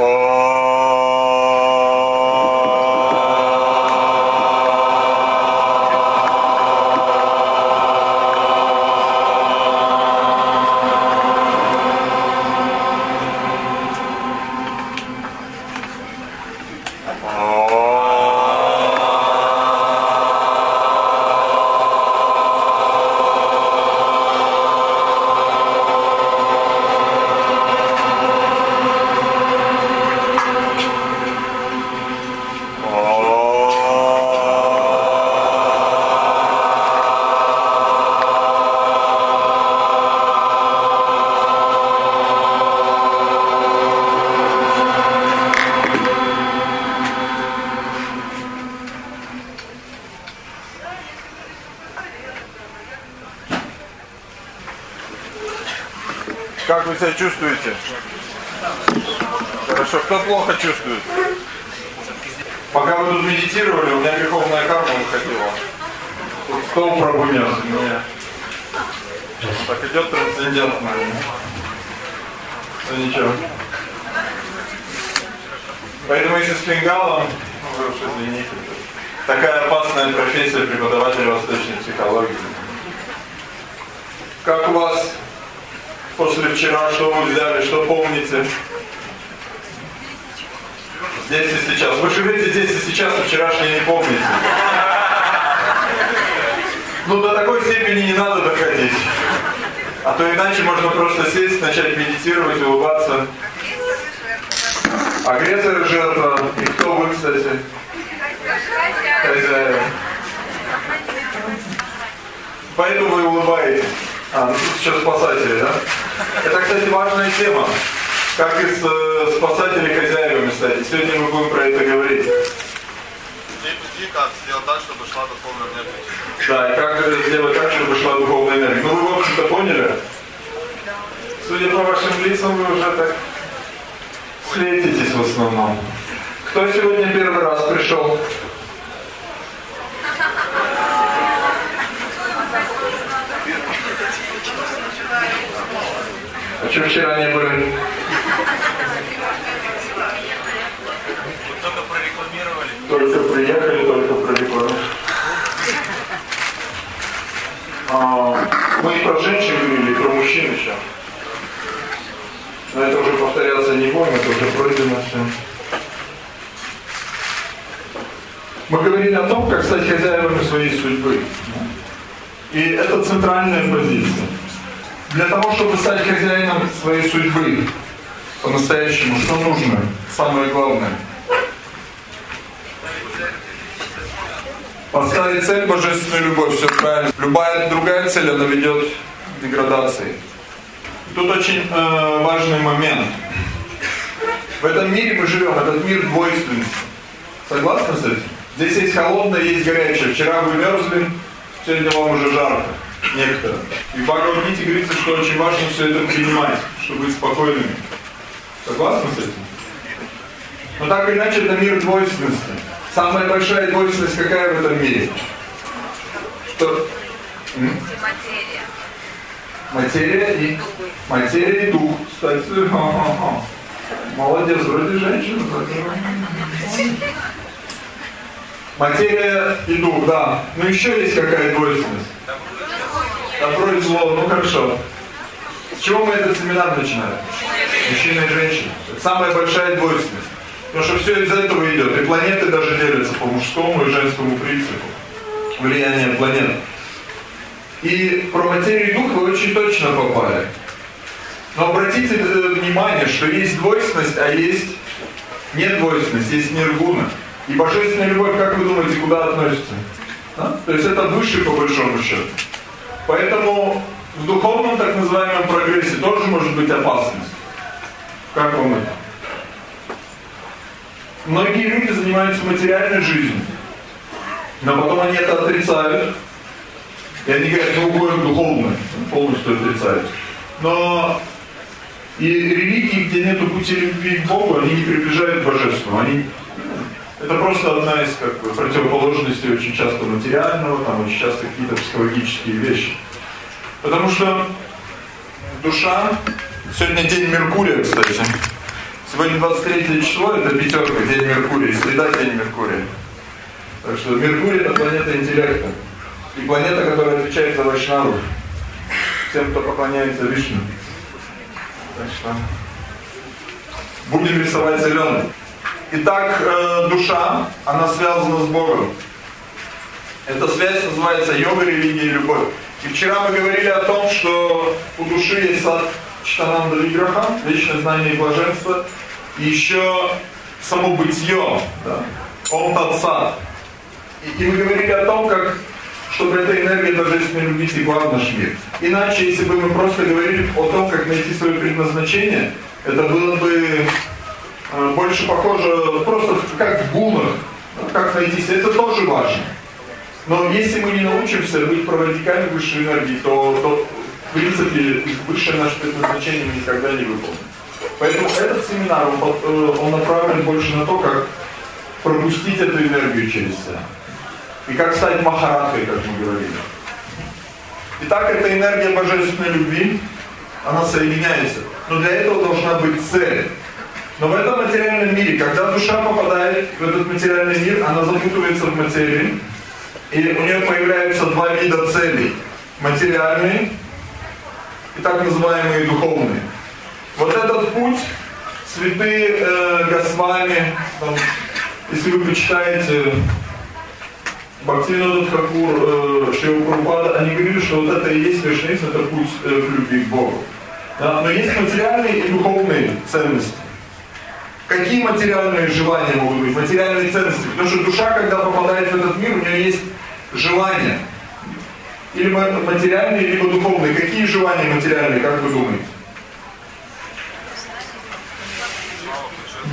Как себя чувствуете? Хорошо. Кто плохо чувствует? Пока вы тут медитировали, у меня греховная карма выходила. Тут стол пробунес. Так идет трансцендентно. Ну ничего. Поэтому если с фингалом, вы уж извините. Такая опасная профессия преподавателя восточной психологии. Как у вас после вчера, что вы взяли, что помните? Здесь и сейчас. Вы живете здесь и сейчас, а вчерашнее не помните. Ну, до такой степени не надо доходить. А то иначе можно просто сесть, начать медитировать, улыбаться. Агрессор и жертва. И кто вы, кстати? Хозяин. Поэтому вы улыбаетесь. А, ну тут еще спасатели, да? Это, кстати, важная тема. Как из э, спасателей хозяевами стать. Сегодня мы будем про это говорить. И как сделать так, чтобы шла духовная энергия. Да, и как сделать так, чтобы шла духовная энергия. Ну вы, в общем-то, поняли? Судя по вашим лицам, вы уже так светитесь в основном. Кто сегодня первый раз пришел? Вчера не были? Только прорекламировали. Только приехали, только прорекламировали. А, мы и про женщин говорили, и про мужчин еще. Но это уже повторяться не будем, это уже пройдено все. Мы говорили о том, как стать хозяевами своей судьбы. И это центральная позиция. Для того, чтобы стать хозяином своей судьбы, по-настоящему, что нужно? Самое главное. Поставить цель божественную любовь, все правильно. Любая другая цель, она ведет к деградации. Тут очень э, важный момент. В этом мире мы живем, этот мир двойственности. Согласны с этим? Здесь есть холодное, есть горячее. Вчера вы мерзли, сегодня вам уже жарко. Некоторым. И в Бхагавадгите говорится, что очень важно все это принимать, чтобы быть спокойными. Согласны с этим? Но так или иначе, это мир двойственности. Самая большая двойственность какая в этом мире? Что? М? Материя. Материя и материя и дух. Кстати, молодец, вроде женщина. Материя и дух, да. Но еще есть какая двойственность? Добро и зло, ну хорошо. С чего мы этот семинар начинаем? Мужчина и женщина. Это самая большая двойственность. Потому что все из этого идет. И планеты даже делятся по мужскому и женскому принципу. Влияние планет. И про материю и дух вы очень точно попали. Но обратите э, внимание, что есть двойственность, а есть нет двойственность, есть ниргуна. И божественная любовь, как вы думаете, куда относится? А? То есть это выше по большому счету. Поэтому в духовном так называемом прогрессе тоже может быть опасность. Как вам это? Многие люди занимаются материальной жизнью, но потом они это отрицают. И они говорят, мы уходим духовно, полностью отрицают. Но и религии, где нету пути любви к Богу, они не приближают к божественному. Они, это просто одна из как бы, противоположностей очень часто материального, там очень часто какие-то психологические вещи. Потому что душа, сегодня день Меркурия, кстати, Сегодня 23 число, это пятерка, день Меркурия, среда день Меркурия. Так что Меркурий это планета интеллекта. И планета, которая отвечает за Вайшнаву. Тем, кто поклоняется Вишну. Так что будем рисовать зеленый. Итак, э, душа, она связана с Богом. Эта связь называется йога, религия и любовь. И вчера мы говорили о том, что у души есть сад Читананда Виграха, вечное знание и блаженство, и еще само бытие, да, он тот сад. И, и мы говорили о том, как чтобы эта энергия божественной любви текла в наш мир. Иначе, если бы мы просто говорили о том, как найти свое предназначение, это было бы больше похоже просто как в гунах, как найти себя. Это тоже важно. Но если мы не научимся быть проводниками высшей энергии, то, то в принципе, высшее наше предназначение мы никогда не выполним. Поэтому этот семинар, он, э, он направлен больше на то, как пропустить эту энергию через себя. И как стать махаратой, как мы говорили. Итак, эта энергия божественной любви, она соединяется. Но для этого должна быть цель. Но в этом материальном мире, когда душа попадает в этот материальный мир, она запутывается в материи, и у нее появляются два вида целей. Материальные и так называемые духовные. Вот этот путь святые э, Госвами, там, если вы почитаете Бхактивинода Тхакур, э, Шива они говорили, что вот это и есть вишнизм, это путь э, к любви к Богу. Да? Но есть материальные и духовные ценности. Какие материальные желания могут быть? Материальные ценности. Потому что душа, когда попадает в этот мир, у нее есть желания. Или материальные, либо духовные. Какие желания материальные, как вы думаете?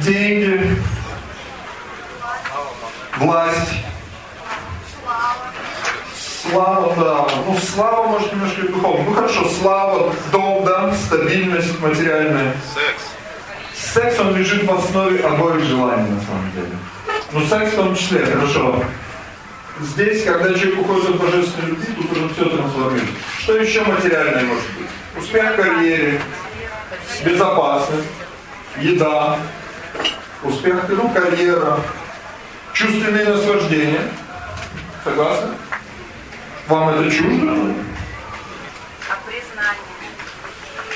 Деньги, власть, слава, да. Ну, слава, может, немножко и духовно. Ну, хорошо, слава, дом, да, стабильность материальная. Секс. Секс, он лежит в основе обоих желаний, на самом деле. Ну, секс в том числе, хорошо. Здесь, когда человек уходит от божественной любви, тут уже все трансформируется. Что еще материальное может быть? Успех в карьере, безопасность, еда, успех, ну, карьера, чувственные наслаждения. Согласны? Вам это чуждо? А признание?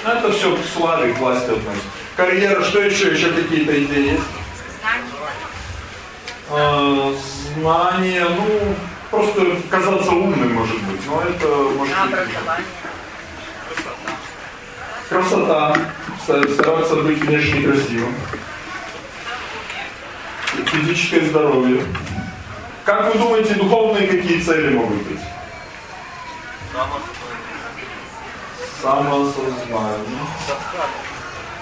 Ну, это все к славе, к власти относится. Карьера, что еще? Еще какие-то идеи. Э, знание, ну, просто казаться умным, может быть. Но это может быть... Красота. Стараться быть внешне красивым. Физическое здоровье. Как вы думаете, духовные какие цели могут быть? Самосознание.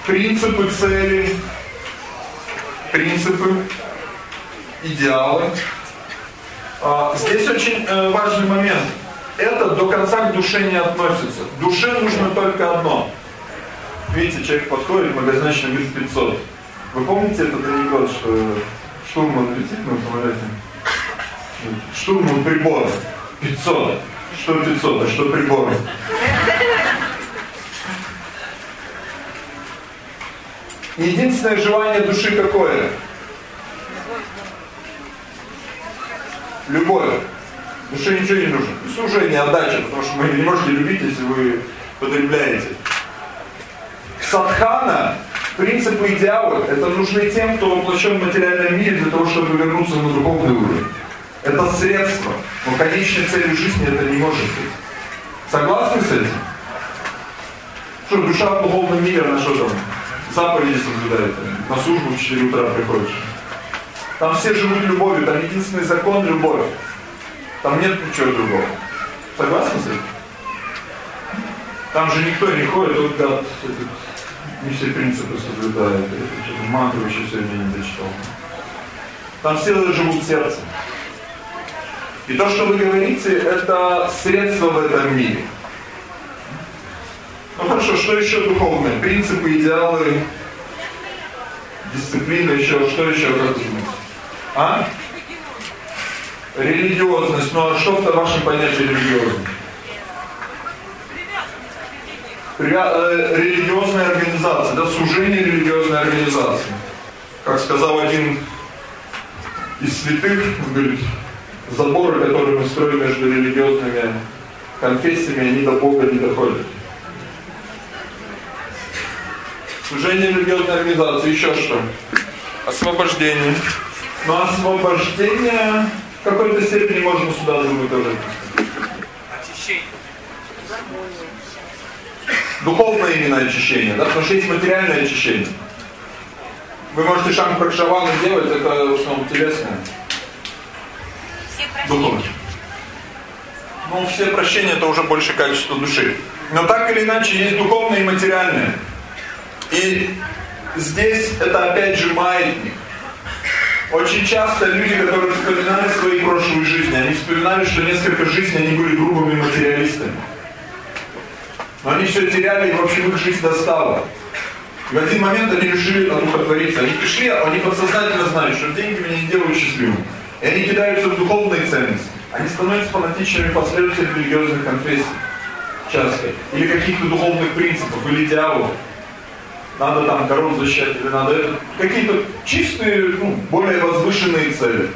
Принципы, цели, принципы, идеалы. А, здесь очень э, важный момент. Это до конца к душе не относится. Душе нужно только одно. Видите, человек подходит, многозначно говорит 500. Вы помните этот анекдот, что штурман летит на самолете? Штурман прибора. 500. Что 500, а что приборы? Единственное желание души какое? Любовь. Душе ничего не нужно. Служение, отдача, потому что вы не можете любить, если вы потребляете. Садхана, принципы идеалы, это нужны тем, кто воплощен в материальном мире для того, чтобы вернуться на духовный уровень. Это средство, но конечной целью жизни это не может быть. Согласны с этим? Что, душа в духовном мире, она что там? Заповеди соблюдает, на службу в 4 утра приходишь. Там все живут любовью, там единственный закон – любовь. Там нет ничего другого. Согласны с этим? Там же никто не ходит, вот гад, не все принципы соблюдает. Мантру еще сегодня не дочитал. Там все живут сердцем. И то, что вы говорите, это средство в этом мире. Ну хорошо, что еще духовное? Принципы, идеалы, дисциплина, еще, что еще, как? А? Религиозность. Ну а что в вашем понятии религиозность? Э, религиозная организация, да, служение религиозной организации. Как сказал один из святых, говорит, заборы, которые мы строим между религиозными конфессиями, они до Бога не доходят. Служение религиозной организации, еще что? Освобождение. Но освобождение в какой-то степени можно сюда, думаю, тоже Очищение. Духовное именно очищение, да? Потому что есть материальное очищение. Вы можете шаг прокшаваны делать, это в основном телесное. Духовное. Ну, все прощения это уже больше качество души. Но так или иначе есть духовное и материальное. И здесь это опять же маятник. Очень часто люди, которые вспоминали свои прошлые жизни, они вспоминали, что несколько жизней они были грубыми материалистами. Но они все теряли, и в общем их жизнь достала. В один момент они решили одухотвориться. Они пришли, они подсознательно знают, что деньги меня не делают счастливым. И они кидаются в духовные ценности. Они становятся фанатичными последователями религиозных конфессий. Часто. Или каких-то духовных принципов, или идеалов надо там коров защищать или надо. Какие-то чистые, ну, более возвышенные цели.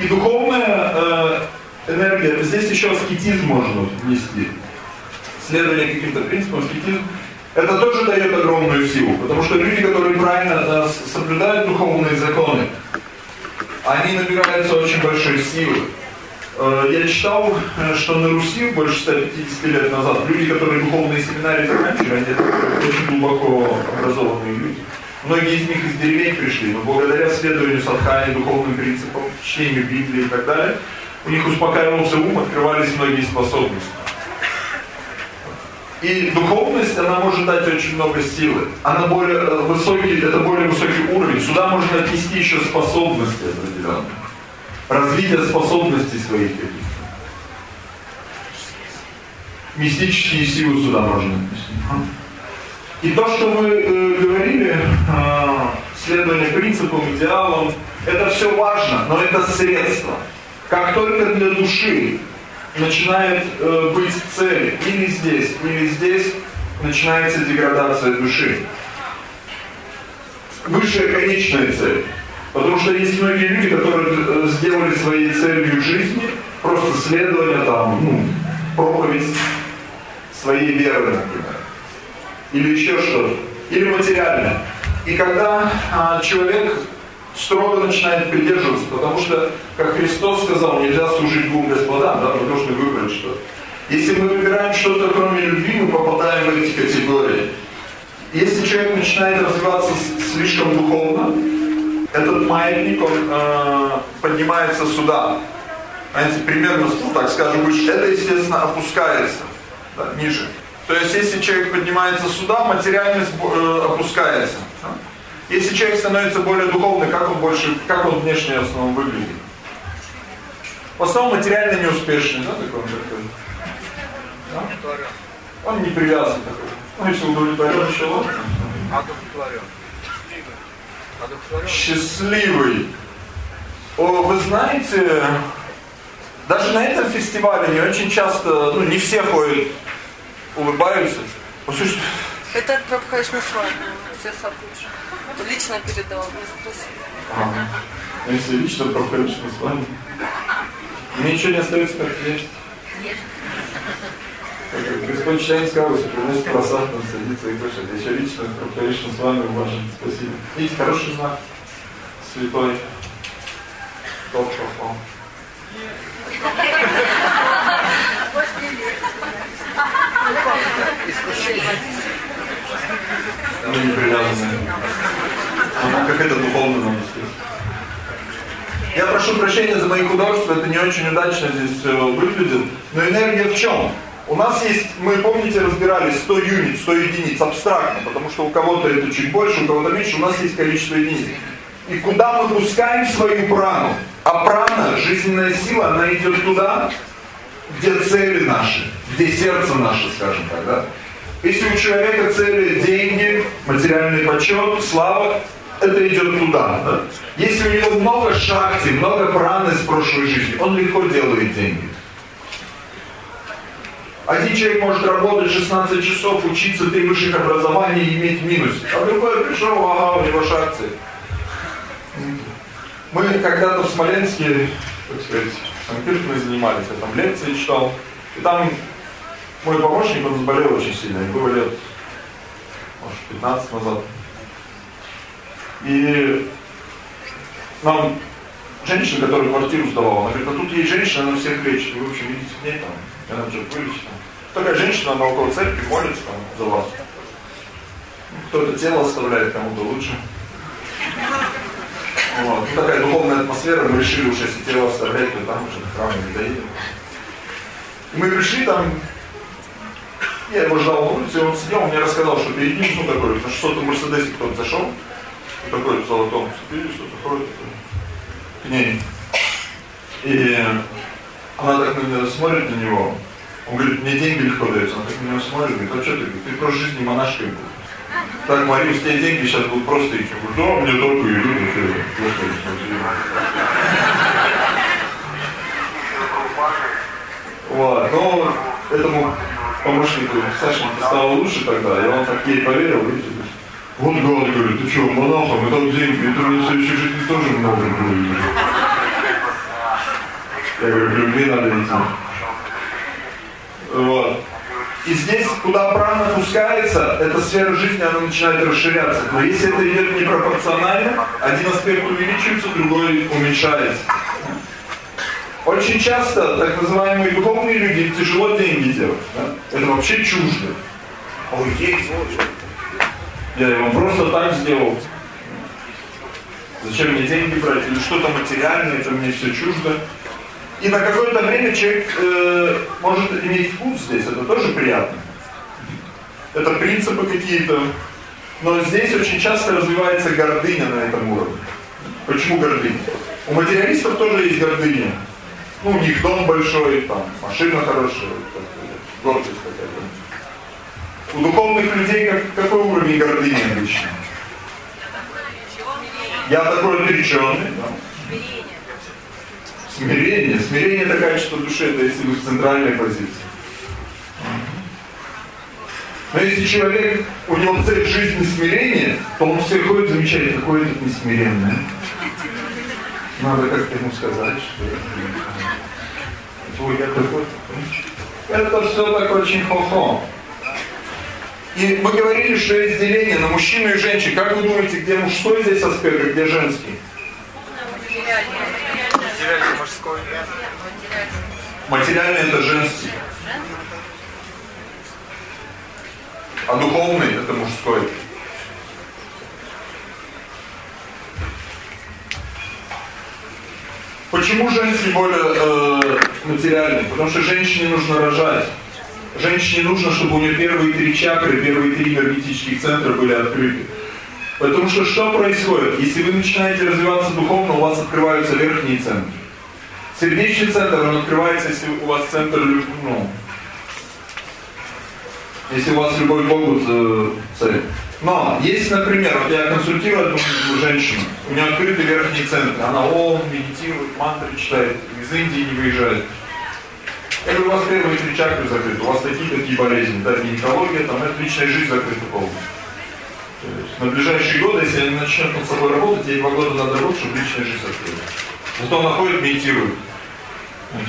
И духовная э, энергия, здесь еще аскетизм можно внести. Следование каким-то принципам, аскетизм. Это тоже дает огромную силу, потому что люди, которые правильно э, соблюдают духовные законы, они набираются очень большой силы. Э, я читал, э, что на Руси больше 150 лет назад люди, которые духовные семинарии заканчивали, они очень глубоко образованные люди. Многие из них из деревень пришли, но благодаря следованию садхани, духовным принципам, чтению Библии и так далее, у них успокаивался ум, открывались многие способности. И духовность, она может дать очень много силы. Она более э, высокий, это более высокий уровень. Сюда можно отнести еще способности определенные развитие способностей своих каких-то. Мистические силы сюда можно. И то, что вы э, говорили, э, следование принципам, идеалам, это все важно, но это средство. Как только для души начинает э, быть цель или здесь, или здесь, начинается деградация души. Высшая конечная цель. Потому что есть многие люди, которые э, сделали своей целью жизни просто следование там, ну, проповедь своей веры, например. Или еще что-то. Или материально. И когда а, человек строго начинает придерживаться, потому что, как Христос сказал, нельзя служить двум господам, да, вы должны выбрать что-то. Если мы выбираем что-то кроме любви, мы попадаем в эти категории. Если человек начинает развиваться слишком духовно, этот маятник, он э, поднимается сюда. Знаете, примерно, ну, так скажем, выше. Это, естественно, опускается да, ниже. То есть, если человек поднимается сюда, материальность э, опускается. Да? Если человек становится более духовный, как он больше, как он внешне в основном выглядит? В основном материально неуспешный, да, такой он такой? Да? Он не привязан такой. Ну, если удовлетворен, еще ладно. Счастливый. О, вы знаете, даже на этом фестивале не очень часто, ну не все ходят, улыбаются. Послушайте. Это Прабхайшна с вами, все сапуджи. Лично передал, мне спросили. Ага. Если лично Прабхайшна с вами. Мне ничего не остается, как есть. Господь Чайн сказал, что приносит просад, он садится и кушает. Еще лично, только лично с вами уважен. Спасибо. Видите, хороший знак. Святой. Топ попал. Мы не привязаны. Как это духовно нам Я прошу прощения за мои художества, это не очень удачно здесь все выглядит. Но энергия в чем? У нас есть, мы, помните, разбирали 100 юнит, 100 единиц, абстрактно, потому что у кого-то это чуть больше, у кого-то меньше, у нас есть количество единиц. И куда мы пускаем свою прану? А прана, жизненная сила, она идет туда, где цели наши, где сердце наше, скажем так, да? Если у человека цели деньги, материальный почет, слава, это идет туда. Да? Если у него много шахти, много праны с прошлой жизни, он легко делает деньги. Один человек может работать 16 часов, учиться три высших образования и иметь минус. А другой пришел, ага, у него шахты. Мы когда-то в Смоленске, так сказать, санкиртами занимались, я там лекции читал. И там мой помощник, он заболел очень сильно, ему было лет, может, 15 назад. И нам женщина, которая квартиру сдавала, она говорит, а тут есть женщина, она всех лечит, вы вообще видите к ней там, что-то вылечит. Такая женщина, она около церкви молится там за вас. Кто-то тело оставляет, кому-то лучше. Вот. Ну, такая духовная атмосфера, мы решили уж, если тело оставлять, то там уже храм не доедем. И мы пришли там, я его ждал на улице, и он сидел, он мне рассказал, что перед ним, ну такой, на 600 Мерседесе кто-то зашел, такой в золотом цепи, что-то ходит к ней. И она так на меня смотрит на него, он говорит, мне деньги легко даются, она так на него смотрит, говорит, а что ты, ты в прошлой жизни монашкой был. Так, Мария, с тебе деньги сейчас будут просто идти. Говорю, да, мне только и смотри. Вот, но этому помощнику Сашеньке стало лучше тогда, и он так ей поверил, видите, вот гад, говорит, ты что, монахом, и так деньги, это мне в следующей жизни тоже много. Я говорю, любви надо идти. Вот. И здесь, куда прана пускается, эта сфера жизни, она начинает расширяться. Но если это идет непропорционально, один аспект увеличивается, другой уменьшается. Очень часто так называемые духовные люди тяжело деньги делать. Да? Это вообще чуждо. Есть, Я его просто так сделал. Зачем мне деньги брать? Или что-то материальное, это мне все чуждо. И на какое-то время человек э, может иметь вкус здесь, это тоже приятно. Это принципы какие-то. Но здесь очень часто развивается гордыня на этом уровне. Почему гордыня? У материалистов тоже есть гордыня. Ну, у них дом большой, там, машина хорошая, гордость какая-то. У духовных людей как, какой уровень гордыни обычно? Я такой отреченный. Да? Смирение. Смирение это качество души, это если вы в центральной позиции. Но если человек, у него цель жизни смирение, то он все ходит замечает, какой этот несмиренный. Надо как-то ему сказать, что я такой. Это все так очень хо-хо. И мы говорили, что есть деление на мужчину и женщину. Как вы думаете, где мужской здесь аспект, а где женский? Материальный мужской. Материальный это женский. А духовный это мужской. Почему женский более э, материальный? Потому что женщине нужно рожать. Женщине нужно, чтобы у нее первые три чакры, первые три энергетических центра были открыты. Потому что что происходит? Если вы начинаете развиваться духовно, у вас открываются верхние центры. Сердечный центр, он открывается, если у вас центр, ну, если у вас любой Богу э, цель. Но, если, например, вот я консультирую одну женщину, у нее открытый верхний центр, она о, медитирует, мантры читает, из Индии не выезжает. Я говорю, у вас первые три чакры закрыты, у вас такие-такие болезни, да, гинекология, там, это личная жизнь закрыта полностью. То есть на ближайшие годы, если они начнут над собой работать, ей два года надо работать, чтобы личная жизнь открылась. Зато она ходит, медитирует.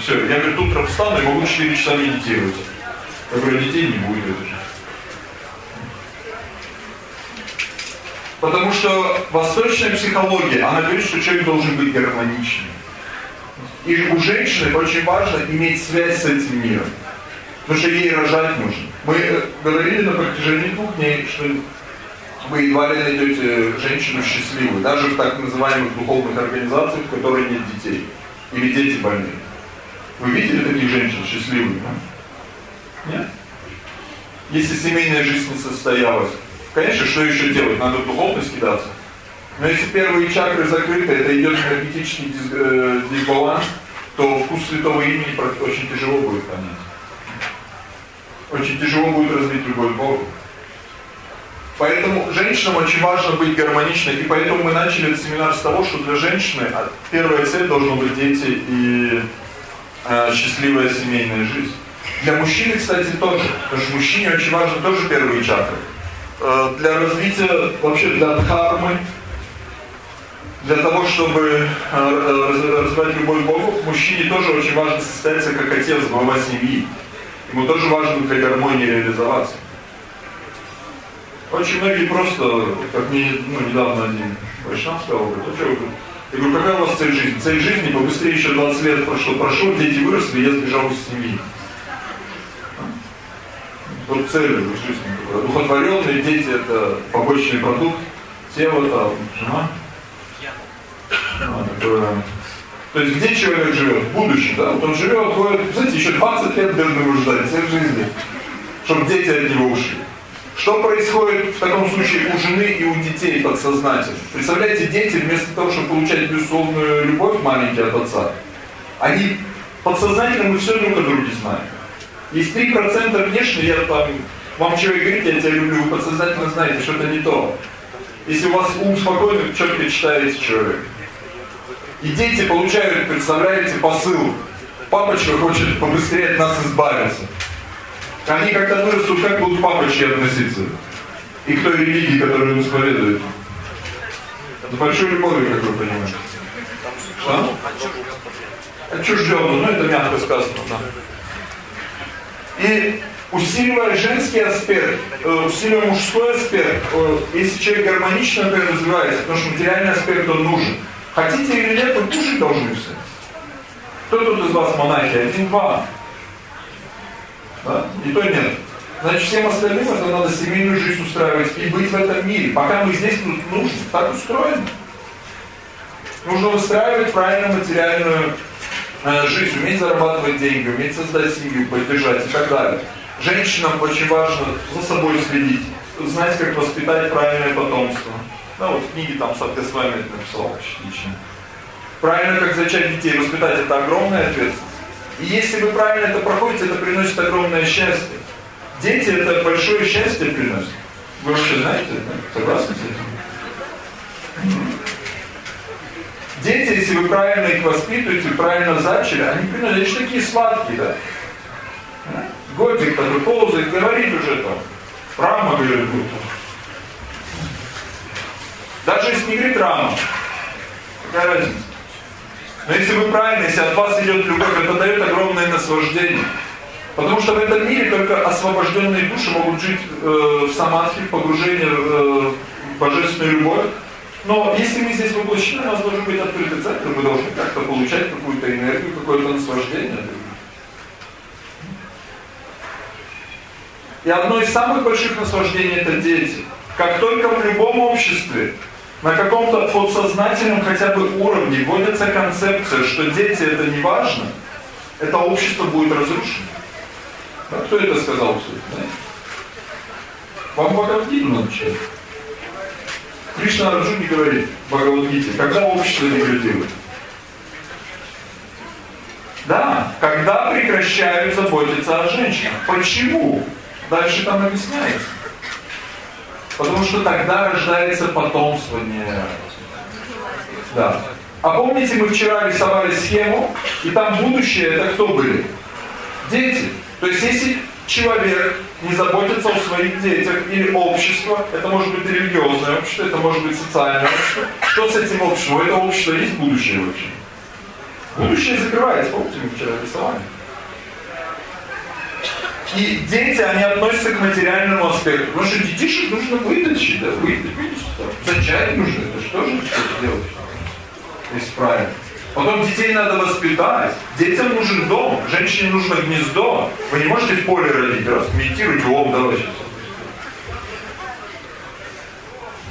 Все. Я говорю, утром встану и могу 4 часа медитировать. Я говорю, детей не будет. Потому что восточная психология, она говорит, что человек должен быть гармоничным. И у женщины очень важно иметь связь с этим миром. Потому что ей рожать нужно. Мы э, говорили на протяжении двух дней, что вы едва ли найдете женщину счастливую, даже в так называемых духовных организациях, в которых нет детей. Или дети больные. Вы видели таких женщин счастливых? Нет? Если семейная жизнь не состоялась, конечно, что еще делать? Надо в духовность кидаться. Но если первые чакры закрыты, это идет энергетический э, дисбаланс, то вкус святого имени очень тяжело будет понять. Очень тяжело будет развить любовь к. Поэтому женщинам очень важно быть гармоничной, и поэтому мы начали этот семинар с того, что для женщины первая цель должна быть дети и э, счастливая семейная жизнь. Для мужчины, кстати, тоже, потому что мужчине очень важно тоже первые чакры. Э, для развития, вообще для дхармы, для того, чтобы э, развивать любовь к Богу, мужчине тоже очень важно состояться как отец, глава семьи. Ему тоже важно для гармонии реализоваться. Очень многие просто, как мне ну, недавно один Вайшнав сказал, говорит, ну что я говорю, какая у вас цель жизни? Цель жизни побыстрее еще 20 лет прошло, прошло, дети выросли, я сбежал из семьи. Вот цель жизни. Духотворенные дети это побочный продукт, тело там, жена. То есть где человек живет? В будущем, да? Вот он живет, ходит, знаете, еще 20 лет должен ждать, цель жизни, чтобы дети от него ушли. Что происходит в таком случае у жены и у детей подсознательно? Представляете, дети вместо того, чтобы получать безусловную любовь маленькие от отца, они подсознательно мы все друг о друге знаем. Есть 3% внешне, я там, вам человек говорит, я тебя люблю, вы подсознательно знаете, что это не то. Если у вас ум спокойный, четко читаете человек. И дети получают, представляете, посыл. Папочка хочет побыстрее от нас избавиться. Они как-то вырастут, как будут папочки относиться. И к той религии, которую он исповедует. С большой любовью, как вы понимаете. Что? Отчужденно, ну это мягко сказано, да. И усиливая женский аспект, э, усиливая мужской аспект, э, если человек гармонично например, развивается, потому что материальный аспект он нужен. Хотите или нет, вы кушать должны все. Кто тут из вас монахи? Один-два. Да? И то нет. Значит, всем остальным это надо семейную жизнь устраивать и быть в этом мире. Пока мы здесь нужно, так устроено. Нужно устраивать правильно материальную э, жизнь, уметь зарабатывать деньги, уметь создать семью, поддержать и так далее. Женщинам очень важно за собой следить, знать, как воспитать правильное потомство. Ну вот в книге там Садка с вами это написал лично. Правильно, как зачать детей, воспитать это огромная ответственность. И если вы правильно это проходите, это приносит огромное счастье. Дети это большое счастье приносят. Вы вообще знаете, согласны с этим? Дети, если вы правильно их воспитываете, правильно зачали, они приносят, они же такие сладкие, да? Годик такой ползает, говорит уже там. Рама, говорит, будет. Даже если не говорит рама, какая разница? Но если вы правильно, если от вас идет любовь, это дает огромное наслаждение. Потому что в этом мире только освобожденные души могут жить э, в самадхи, в погружении э, в божественную любовь. Но если мы здесь воплощены, у нас должен быть открытый центр, мы должны как-то получать какую-то энергию, какое-то наслаждение. И одно из самых больших наслаждений это дети. Как только в любом обществе на каком-то подсознательном хотя бы уровне вводится концепция, что дети это не важно, это общество будет разрушено. А кто это сказал все это? Вам Бхагавадгиту читать. Кришна Арджуни говорит в когда общество деградирует? Да, когда прекращают заботиться о женщинах. Почему? Дальше там объясняется. Потому что тогда рождается потомство не... Да. А помните, мы вчера рисовали схему, и там будущее, это кто были? Дети. То есть если человек не заботится о своих детях или общество, это может быть религиозное общество, это может быть социальное общество, что с этим обществом? У этого общества есть будущее вообще? Будущее закрывается, помните, мы вчера рисовали. И дети, они относятся к материальному аспекту. Потому что детишек нужно вытащить, да, вытащить. Зачать нужно, это что же что делать? Если правильно. Потом детей надо воспитать. Детям нужен дом, женщине нужно гнездо. Вы не можете в поле родить, раз медитируйте, ом, давай сейчас.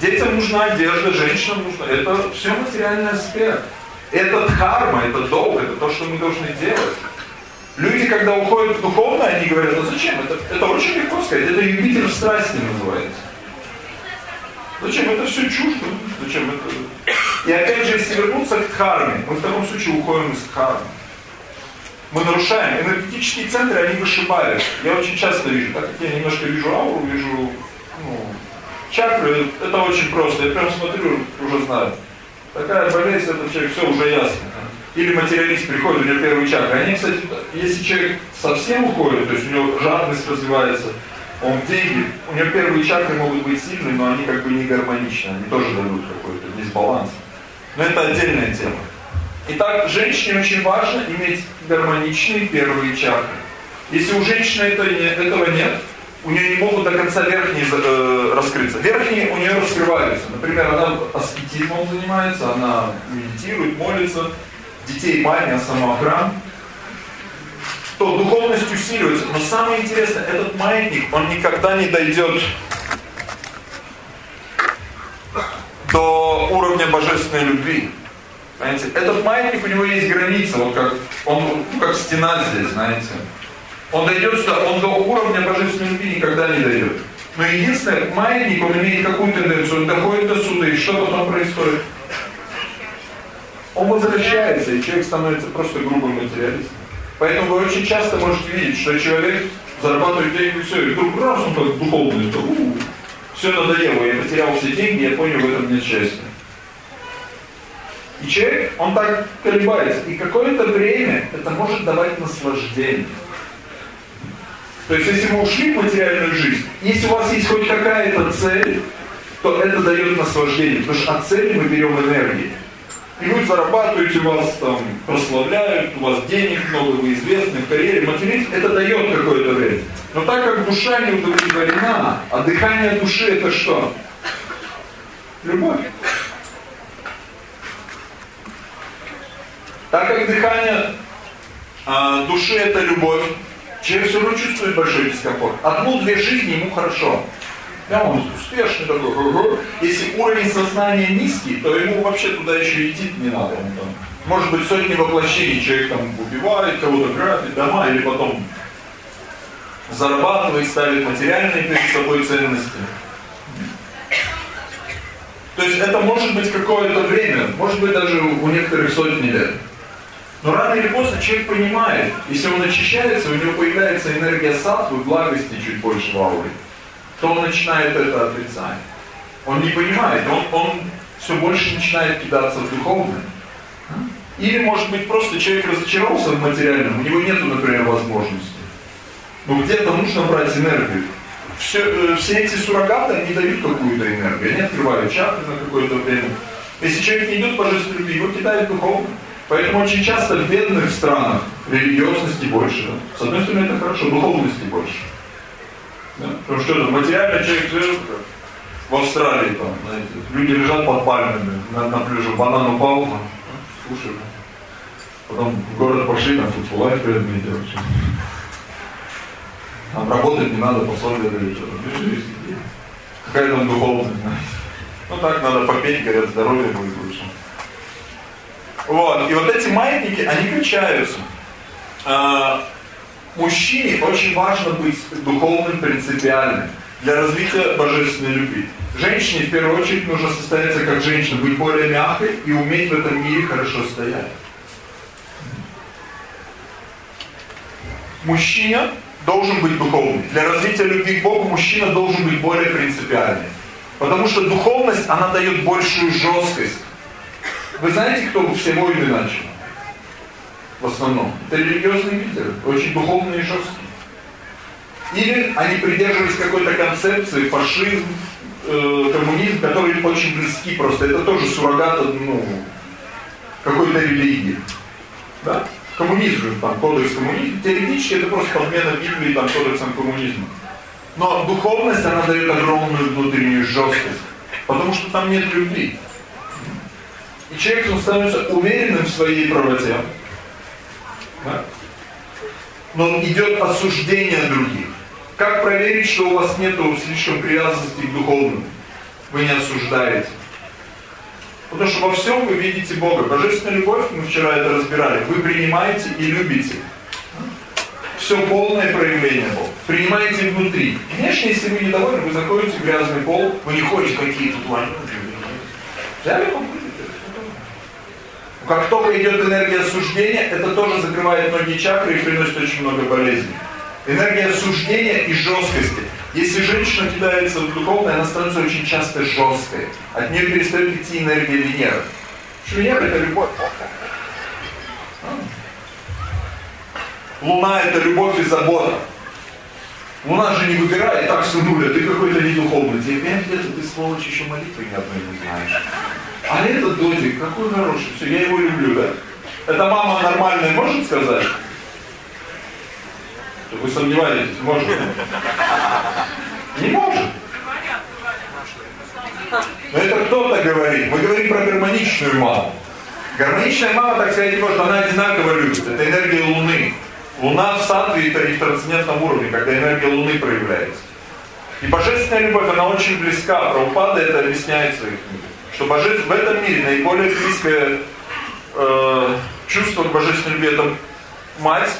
Детям нужна одежда, женщинам нужно. Это все материальный аспект. Это дхарма, это долг, это то, что мы должны делать. Люди, когда уходят в духовное, они говорят, ну зачем? Это, это очень легко сказать, это Юпитер страсти называется. Зачем? Это все чушь. Зачем это? И опять же, если вернуться к дхарме, мы в таком случае уходим из дхармы. Мы нарушаем. Энергетические центры, они вышибают. Я очень часто вижу, так как я немножко вижу ауру, вижу ну, чакры, это очень просто. Я прям смотрю, уже знаю. Такая болезнь, этот человек, все уже ясно. Или материалист приходит, у него первый чакры. Они, кстати, если человек совсем уходит, то есть у него жадность развивается, он деньги, у него первые чакры могут быть сильные, но они как бы не гармоничны, они тоже дают какой-то дисбаланс. Но это отдельная тема. Итак, женщине очень важно иметь гармоничные первые чакры. Если у женщины это не, этого нет, у нее не могут до конца верхние э, раскрыться. Верхние у нее раскрываются. Например, она аскетизмом занимается, она медитирует, молится, детей баня, самоохран. То духовность усиливается. Но самое интересное, этот маятник, он никогда не дойдет до уровня божественной любви. Понимаете? Этот маятник, у него есть граница, вот как, он как стена здесь, знаете. Он дойдет сюда, он до уровня божественной любви никогда не дойдет. Но единственное, маятник, он имеет какую тенденцию, он доходит до суда, и что потом происходит? Он возвращается, и человек становится просто грубым материалистом. Поэтому вы очень часто можете видеть, что человек зарабатывает деньги, и все, и вдруг раз он как духовный, то, у, все надоело, я потерял все деньги, я понял, в этом нет счастья. И человек, он так колебается, и какое-то время это может давать наслаждение. То есть, если вы ушли в материальную жизнь, если у вас есть хоть какая-то цель, то это дает наслаждение, потому что от цели мы берем энергию. И вы зарабатываете, вас там прославляют, у вас денег много, вы известны в карьере, материализм, это дает какое-то время. Но так как душа не удовлетворена, а дыхание души это что? Любовь. Так как дыхание а, души это любовь, Человек все равно чувствует большой дискомфорт. Одну-две жизни ему хорошо. Да, он успешный такой. Если уровень сознания низкий, то ему вообще туда еще идти не надо. Он там, может быть, сотни воплощений человек там убивает, кого-то грабит, дома, или потом зарабатывает, ставит материальные перед собой ценности. То есть это может быть какое-то время, может быть даже у некоторых сотни лет. Но рано или поздно человек понимает, если он очищается, у него появляется энергия сатвы, благости чуть больше в ауре, то он начинает это отрицать. Он не понимает, он, он все больше начинает кидаться в духовное. Или, может быть, просто человек разочаровался в материальном, у него нет, например, возможности. Но где-то нужно брать энергию. Все, э, все эти суррогаты, они дают какую-то энергию, они открывают чакры на какое-то время. Если человек не идет по божественной любви, его кидает духовно. Поэтому очень часто в бедных странах религиозности больше. С одной стороны, это хорошо, духовности больше. Потому что это материальный человек как в Австралии, там, знаете, люди лежат под пальмами, на, на пляже, банан упал, там, слушай, потом в город пошли, там футболайф преданные делать. Там работать не надо, пособие дают, что-то. Какая там духовность. Ну так надо попеть, говорят, здоровье будет лучше. Вот. И вот эти маятники, они качаются. Мужчине очень важно быть духовным, принципиальным для развития божественной любви. Женщине в первую очередь нужно состояться как женщина, быть более мягкой и уметь в этом мире хорошо стоять. Мужчина должен быть духовным. Для развития любви к Богу мужчина должен быть более принципиальным. Потому что духовность, она дает большую жесткость вы знаете, кто все войны начал? В основном. Это религиозные лидеры, очень духовные и жесткие. Или они придерживались какой-то концепции, фашизм, э, коммунизм, которые очень близки просто. Это тоже суррогат ну, какой-то религии. Да? Коммунизм же, там, кодекс коммунизма. Теоретически это просто подмена Библии там, кодексом коммунизма. Но духовность, она дает огромную внутреннюю жесткость. Потому что там нет любви. И человек становится уверенным в своей правоте. Но идет осуждение других. Как проверить, что у вас нет слишком привязанности к духовному? Вы не осуждаете. Потому что во всем вы видите Бога. Божественная любовь, мы вчера это разбирали, вы принимаете и любите. Все полное проявление Бога. Принимаете внутри. Внешне, если вы недовольны, вы заходите в грязный пол, вы не ходите какие тут вонючие. Взяли попытку? Как только идет энергия осуждения, это тоже закрывает многие чакры и приносит очень много болезней. Энергия осуждения и жесткости. Если женщина кидается в духовное, она становится очень часто жесткой. От нее перестает идти энергия Венеры. Что Венера это любовь. Луна это любовь и забота. Луна же не выбирает, так, сынуля, ты какой-то недуховный, тебе где-то ты сволочь еще молитвы ни одной не знаешь. А этот додик, какой хороший, все, я его люблю, да? Это мама нормальная может сказать? Вы сомневаетесь, может? Не может. Но это кто-то говорит. Мы говорим про гармоничную маму. Гармоничная мама, так сказать, может, она одинаково любит. Это энергия Луны. Луна в сатве и трансцендентном уровне, когда энергия Луны проявляется. И божественная любовь, она очень близка. Прабхупада это объясняет в своих книгах. Что божеств... в этом мире наиболее близкое э, чувство к божественной любви это мать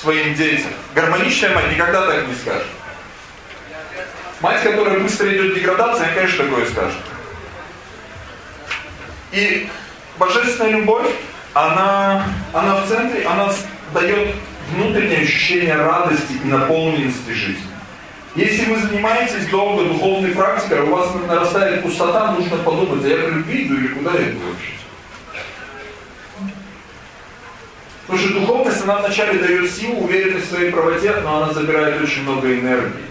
своим детям. Гармоничная мать никогда так не скажет. Мать, которая быстро идет деградация, она, конечно, такое скажет. И божественная любовь, она, она в центре, она дает внутреннее ощущение радости и наполненности жизни. Если вы занимаетесь долго духовной практикой, у вас нарастает пустота, нужно подумать, а я к любви иду или куда я иду вообще? Потому что духовность, она вначале дает силу, уверенность в своей правоте, но она забирает очень много энергии.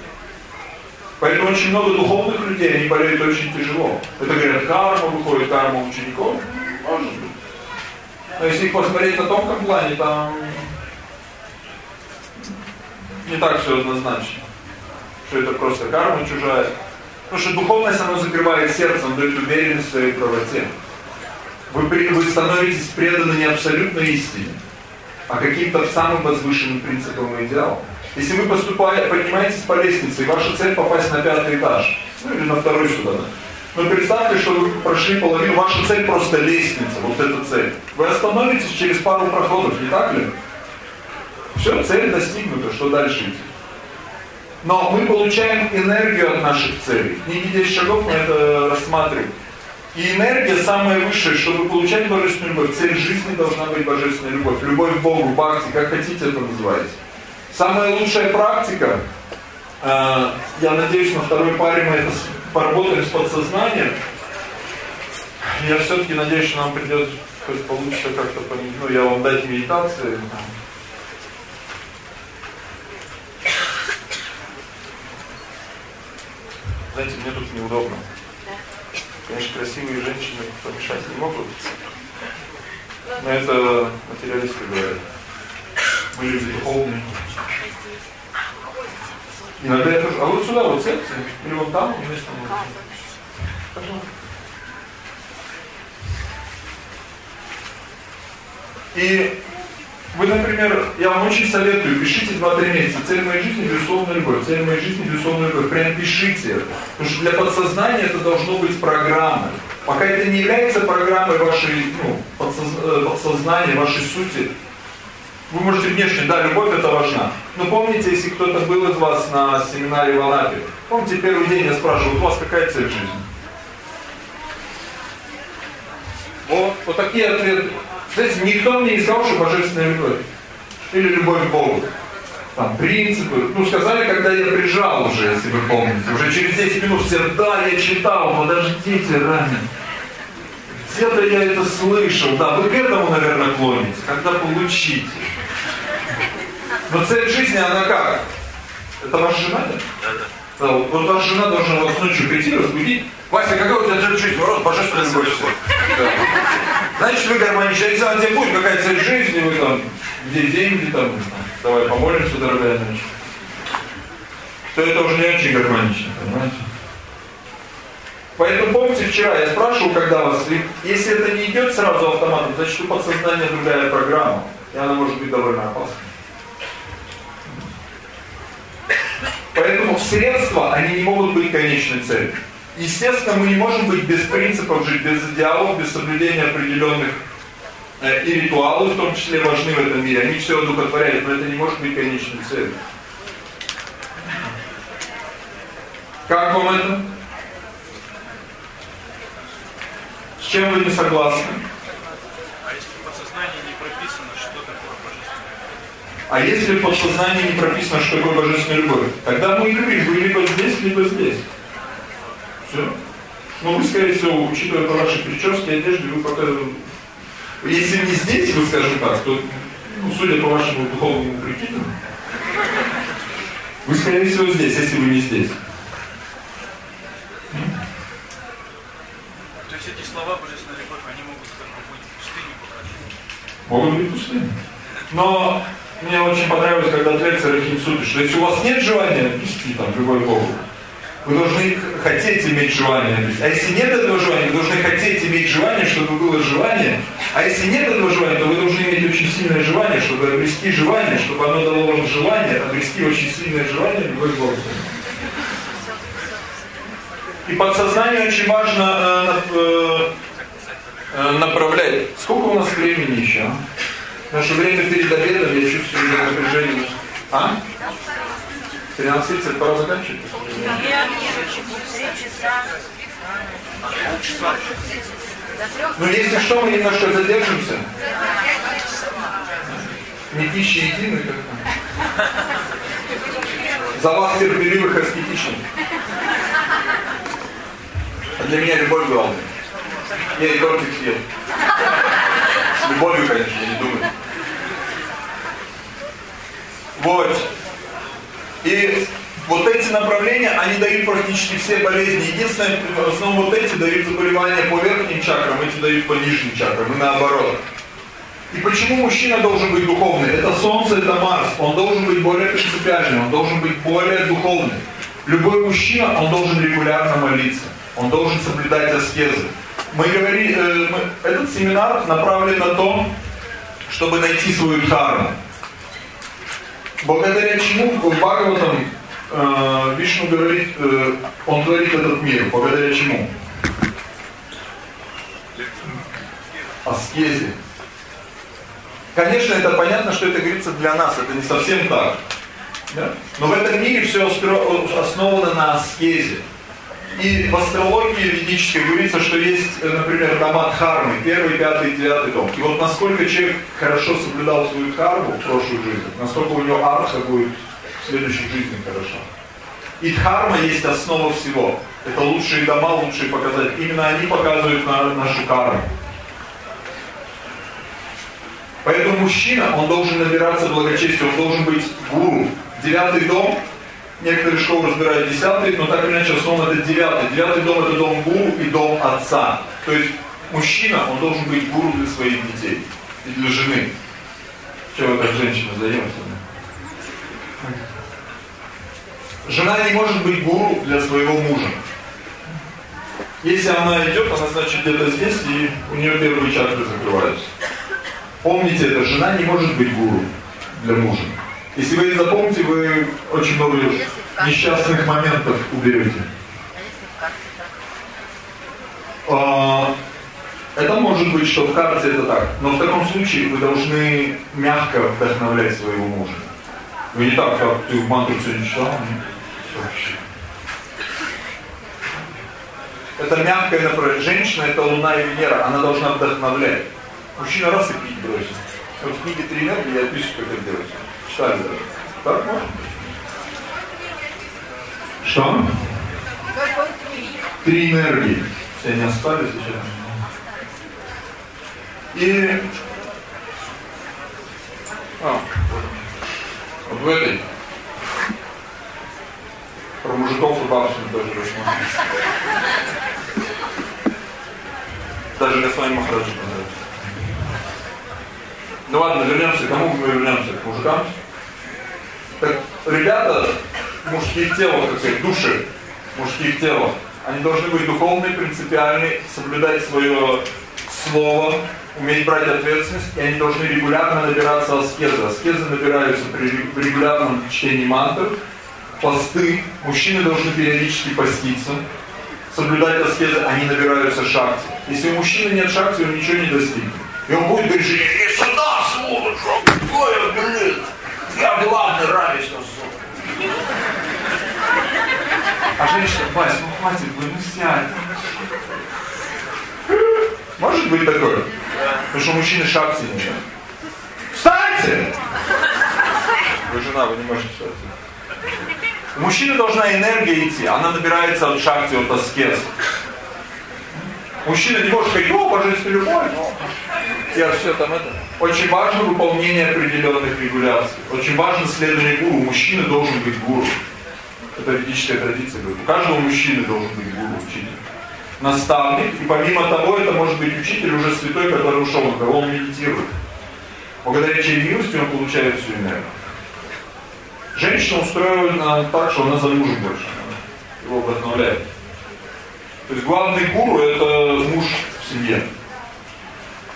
Поэтому очень много духовных людей, они болеют очень тяжело. Это говорят, карма выходит, карма учеников. Может быть. Но если посмотреть на тонком плане, там не так все однозначно. Что это просто карма чужая. Потому что духовность, она закрывает сердце, она дает уверенность в своей правоте. Вы, вы становитесь преданы не абсолютной истине, а каким-то самым возвышенным принципам и идеалам. Если вы поступаете, поднимаетесь по лестнице, и ваша цель попасть на пятый этаж, ну или на второй сюда, да? Но представьте, что вы прошли половину, ваша цель просто лестница, вот эта цель. Вы остановитесь через пару проходов, не так ли? Все, цель достигнута, что дальше идти? Но мы получаем энергию от наших целей. В книге 10 шагов мы это рассматриваем. И энергия самая высшая, чтобы получать божественную любовь. Цель жизни должна быть божественная любовь. Любовь к Богу, бхакти, как хотите это называйте. Самая лучшая практика, э, я надеюсь, на второй паре мы это поработаем с подсознанием. Я все-таки надеюсь, что нам придет, хоть получится как-то, ну, я вам дать медитации. Знаете, мне тут неудобно. Конечно, красивые женщины помешать не могут. Но это материалисты говорят. Мы люди духовные. Иногда я хожу. А вот сюда вот сядьте. Или вот там, вместе. Пожалуйста. И вы, например, я вам очень советую, пишите 2-3 месяца. Цель моей жизни, безусловно, любовь. Цель моей жизни, безусловно, любовь. Прям пишите. Потому что для подсознания это должно быть программой. Пока это не является программой вашей, ну, подсоз... Э, подсознания, вашей сути, вы можете внешне, да, любовь это важна. Но помните, если кто-то был из вас на семинаре в Анапе, помните, первый день я спрашивал, у вас какая цель жизни? Вот, вот такие ответы. Знаете, никто мне не сказал, что божественная любовь. Или любовь к Богу. Там принципы. Ну, сказали, когда я прижал уже, если вы помните. Уже через 10 минут все, да, я читал, подождите, ранее. Где-то я это слышал. Да, вы к этому, наверное, клоните. Когда получите. Но цель жизни, она как? Это ваша жена, да? Да, вот, вот ваша жена должна вас ночью прийти, разбудить. Вася, какая у тебя цель жизни? Ворот, божественная любовь. Да. Значит, вы гармоничны. Если она тебе будет какая цель жизни, вы там, где деньги, там, давай помолимся, дорогая ночь. То это уже не очень гармонично, понимаете? Поэтому помните, вчера я спрашивал, когда вас, если это не идет сразу автоматом, значит у подсознания другая программа, и она может быть довольно опасной. Поэтому средства, они не могут быть конечной целью. Естественно, мы не можем быть без принципов жить, без идеалов, без соблюдения определенных э, и ритуалы, в том числе, важны в этом мире. Они все одухотворяют, но это не может быть конечной целью. Как вам это? С чем вы не согласны? А если в подсознании не прописано, что такое божественное? А если в подсознании не прописано, что такое божественная любовь, тогда мы и говорим, вы либо здесь, либо здесь. Все. Ну, вы, скорее всего, учитывая по вашей прическе и одежде, вы пока... Если не здесь, вы скажем так, то, ну, судя по вашему духовному прикиду, вы, скорее всего, здесь, если вы не здесь. То есть эти слова божественной любовь, они могут как бы быть пустыни пока Могут быть пустыми. Но мне очень понравилось, когда в лекции Рахимсуты, что если у вас нет желания нести там любой Богу, вы должны хотеть иметь желание. А если нет этого желания, вы должны хотеть иметь желание, чтобы было желание. А если нет этого желания, то вы должны иметь очень сильное желание, чтобы обрести желание, чтобы оно дало вам желание, обрести очень сильное желание любой Богу. И подсознание очень важно э, э, направлять. Сколько у нас времени еще? Наше время перед обедом, я чувствую напряжение. А? 13.30, пора заканчивать? Ну, если что, мы немножко задержимся. Не пища единый как-то. За вас терпеливых аскетичных. А для меня любовь главная. Я и тортик съел. С любовью, конечно, не думаю. Вот. И вот эти направления, они дают практически все болезни. Единственное, в основном вот эти дают заболевания по верхним чакрам, эти дают по нижним чакрам, и наоборот. И почему мужчина должен быть духовный? Это Солнце, это Марс. Он должен быть более принципиальным, он должен быть более духовным. Любой мужчина, он должен регулярно молиться. Он должен соблюдать аскезы. Мы говорили, э, мы, этот семинар направлен на то, чтобы найти свою дхарму. Благодаря чему в Бхагаватам э, Вишну говорит, э, он говорит этот мир, благодаря чему? Аскезе. Конечно, это понятно, что это говорится для нас, это не совсем так. Да? Но в этом мире все основано на аскезе. И в астрологии ведической говорится, что есть, например, дома дхармы, первый, пятый, девятый дом. И вот насколько человек хорошо соблюдал свою дхарму в прошлую жизнь, насколько у него арха будет в следующей жизни хорошо. И дхарма есть основа всего. Это лучшие дома, лучшие показатели. Именно они показывают на нашу карму. Поэтому мужчина, он должен набираться благочестия, он должен быть гуру. Девятый дом Некоторые школы разбирают десятый, но так или иначе основном это девятый. Девятый дом это дом гуру и дом отца. То есть мужчина, он должен быть гуру для своих детей и для жены. Чего так женщина заемся? Жена не может быть гуру для своего мужа. Если она идет, она значит где-то здесь, и у нее первые чакры закрываются. Помните это, жена не может быть гуру для мужа. Если вы это запомните, вы очень много несчастных моментов уберете. А, это может быть, что в карте это так. Но в таком случае вы должны мягко вдохновлять своего мужа. Вы не так, как ты в мантру сегодня читал? Вообще. Это мягкое направление. Женщина это Луна и Венера. Она должна вдохновлять. Мужчина раз и пить бросит. Вот в книге «Три энергии» я опишу, как это делать. Даже. Так можно? Что? Три энергии. Все они остались сейчас. И... А, вот в этой. Про мужиков и бабушек тоже рассмотрим. Даже Госвами Махараджи понравился. Ну ладно, вернемся. К кому мы вернемся? К мужикам? Ребята, мужских телах, так сказать, души мужских телах, они должны быть духовные, принципиальные, соблюдать свое слово, уметь брать ответственность, и они должны регулярно набираться аскезы. Аскезы набираются при регулярном чтении мантр, посты. Мужчины должны периодически поститься, соблюдать аскезы, они набираются шахти. Если у мужчины нет шахти, он ничего не достигнет. И он будет говорить, иди сюда, сволочь, какое, блин, я главный равенство А женщина, Вась, ну хватит, ну сядь. Может быть такое? Потому что мужчины шапки не да? Встаньте! Вы жена, вы не можете встать. У мужчины должна энергия идти, она набирается от шахти, от аскеза. Мужчина не может сказать, о, божественная любовь, но я все там это. Очень важно выполнение определенных регуляций. Очень важно следование гуру. Мужчина должен быть гуру. Это ведическая традиция. У каждого мужчины должен быть гуру, учитель. наставник, и помимо того, это может быть учитель уже святой, который ушел на кого он медитирует. Благодаря чьей милости он получает всю энергию. Женщина устроена так, что она за мужем больше. Его вдохновляет. То есть главный гуру это муж в семье.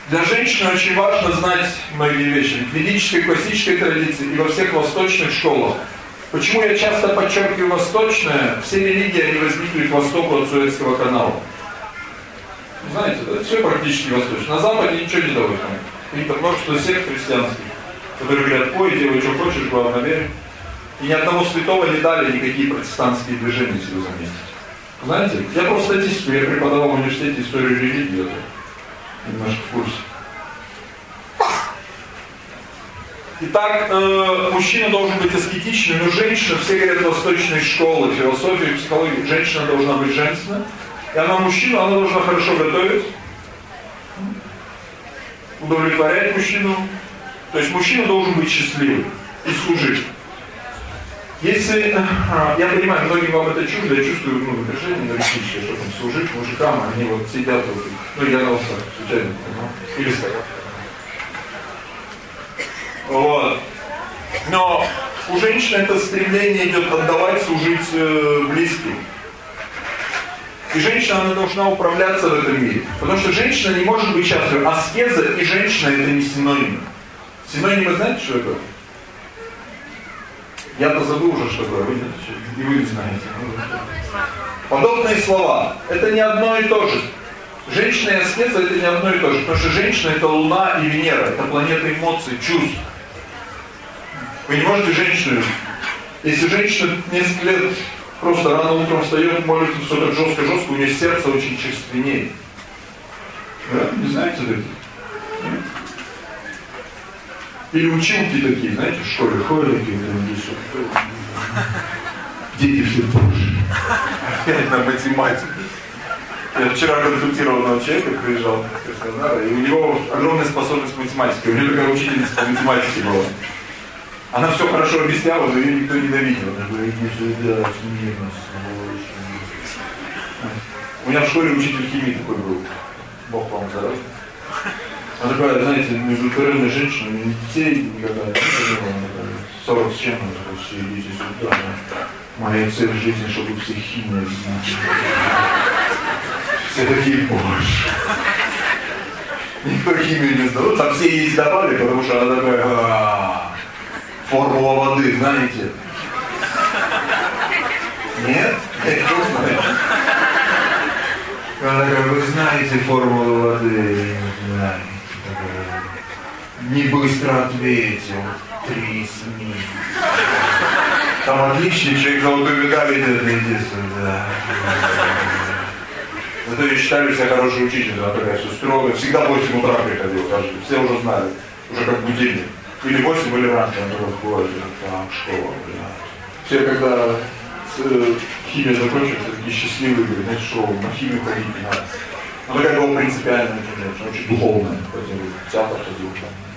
Для женщины очень важно знать многие вещи. В ведической классической традиции и во всех восточных школах. Почему я часто подчеркиваю восточное? Все религии, они возникли к востоку от Суэцкого канала. Знаете, это все практически восточно. На Западе ничего не дают нам. Какие-то множество сект христианских, которые говорят, пой, делай, что хочешь, главное верь. И ни одного святого не дали никакие протестантские движения, если вы заметите. Знаете, я просто статистику, я преподавал в университете историю религии, это немножко в курсе. Итак, э, мужчина должен быть аскетичным, но женщина, все говорят восточной школы, философии, психологии, женщина должна быть женственной. И она мужчина, она должна хорошо готовить, удовлетворять мужчину. То есть мужчина должен быть счастливым и служить. Если, э, я понимаю, многим вам это чуждо, я чувствую ну, напряжение энергетическое, что там служить мужикам, они вот сидят вот, ну я устах, случайно, или стоят. Вот. Но у женщины это стремление идет отдавать, служить э, близким. И женщина, она должна управляться в этом мире. Потому что женщина не может быть счастлива. Аскеза и женщина это не синонимы. Синонимы знаете, что это? Я-то забыл уже, что такое, вы, и вы не знаете. Подобные слова. Это не одно и то же. Женщина и аскеза это не одно и то же. Потому что женщина это Луна и Венера. Это планета эмоций, чувств. Вы не можете женщину... Если женщина несколько лет просто рано утром встает, молится все так жестко-жестко, у нее сердце очень чувственнее. Не знаете это? Или училки такие, знаете, в школе ходят такие, там здесь Дети все тоже. Опять на математике. Я вчера консультировал одного человека, приезжал с Краснодара, и у него огромная способность к математике. У него такая учительница по математике была. Она все хорошо объясняла, но ее никто ненавидел. Она говорит, иди сюда, смирно, У меня в школе учитель химии такой был. Бог вам здоровья. Она такая, знаете, неудовлетворенная женщина, ни детей никогда не было. 40 с чем-то, все идите сюда. Моя цель в жизни, чтобы все химия знали. Все такие, боже. Никто химию не знал. Там все ей сдавали, потому что она такая, «А, формула воды, знаете? Нет? Кто знает? Она такая, вы знаете формулу воды? Не знаете. Не быстро ответил. Три СМИ. Там отличный человек золотой медаль идет, иди сюда. Зато я считали себя хороший учитель, она такая все строгая. Всегда в 8 утра приходил, каждый. Все уже знали. Уже как будильник. Или 8, или раньше, она только входит, там, школа, бля. Все, когда э, химия закончится, такие счастливые, говорят, знаете, что на химию ходить не надо. Она такая была принципиальная очень духовная. Поэтому театр ходил там.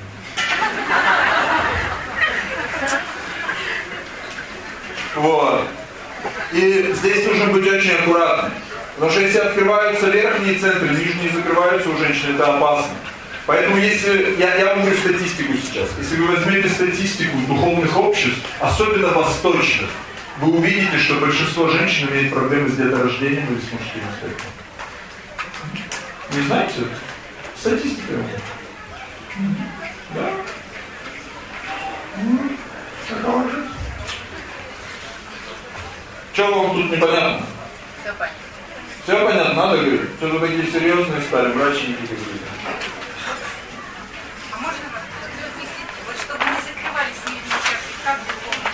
Вот. И здесь нужно быть очень аккуратным. Потому что если открываются верхние центры, нижние закрываются у женщин, это опасно. Поэтому если, я, я вам статистику сейчас, если вы возьмете статистику духовных обществ, особенно восточных, вы увидите, что большинство женщин имеет проблемы с деторождением или с мужским аспектом. Не знаете? Статистика. Да? Что вам тут непонятно? Все понятно. Все понятно, надо говорить. Что-то такие серьезные стали, мрачненькие какие-то. А можно объяснить, вот чтобы не закрывались нижние чакры, как духовно?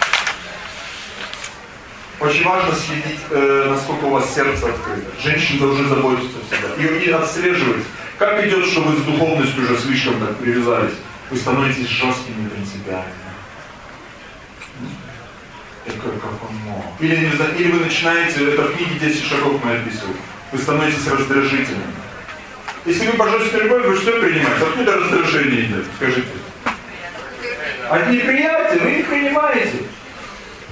Очень важно следить, э, насколько у вас сердце открыто. Женщины должны заботиться о себе. И, и отслеживать. Как идет, что вы с духовностью уже слишком так привязались? Вы становитесь жесткими принципиальными. Это как оно. Или, или вы начинаете, это в книге 10 шагов мы описываем, вы становитесь раздражительными. Если вы божественную любовь, вы все принимаете. Откуда раздражение идет? Скажите. От неприятия вы не принимаете.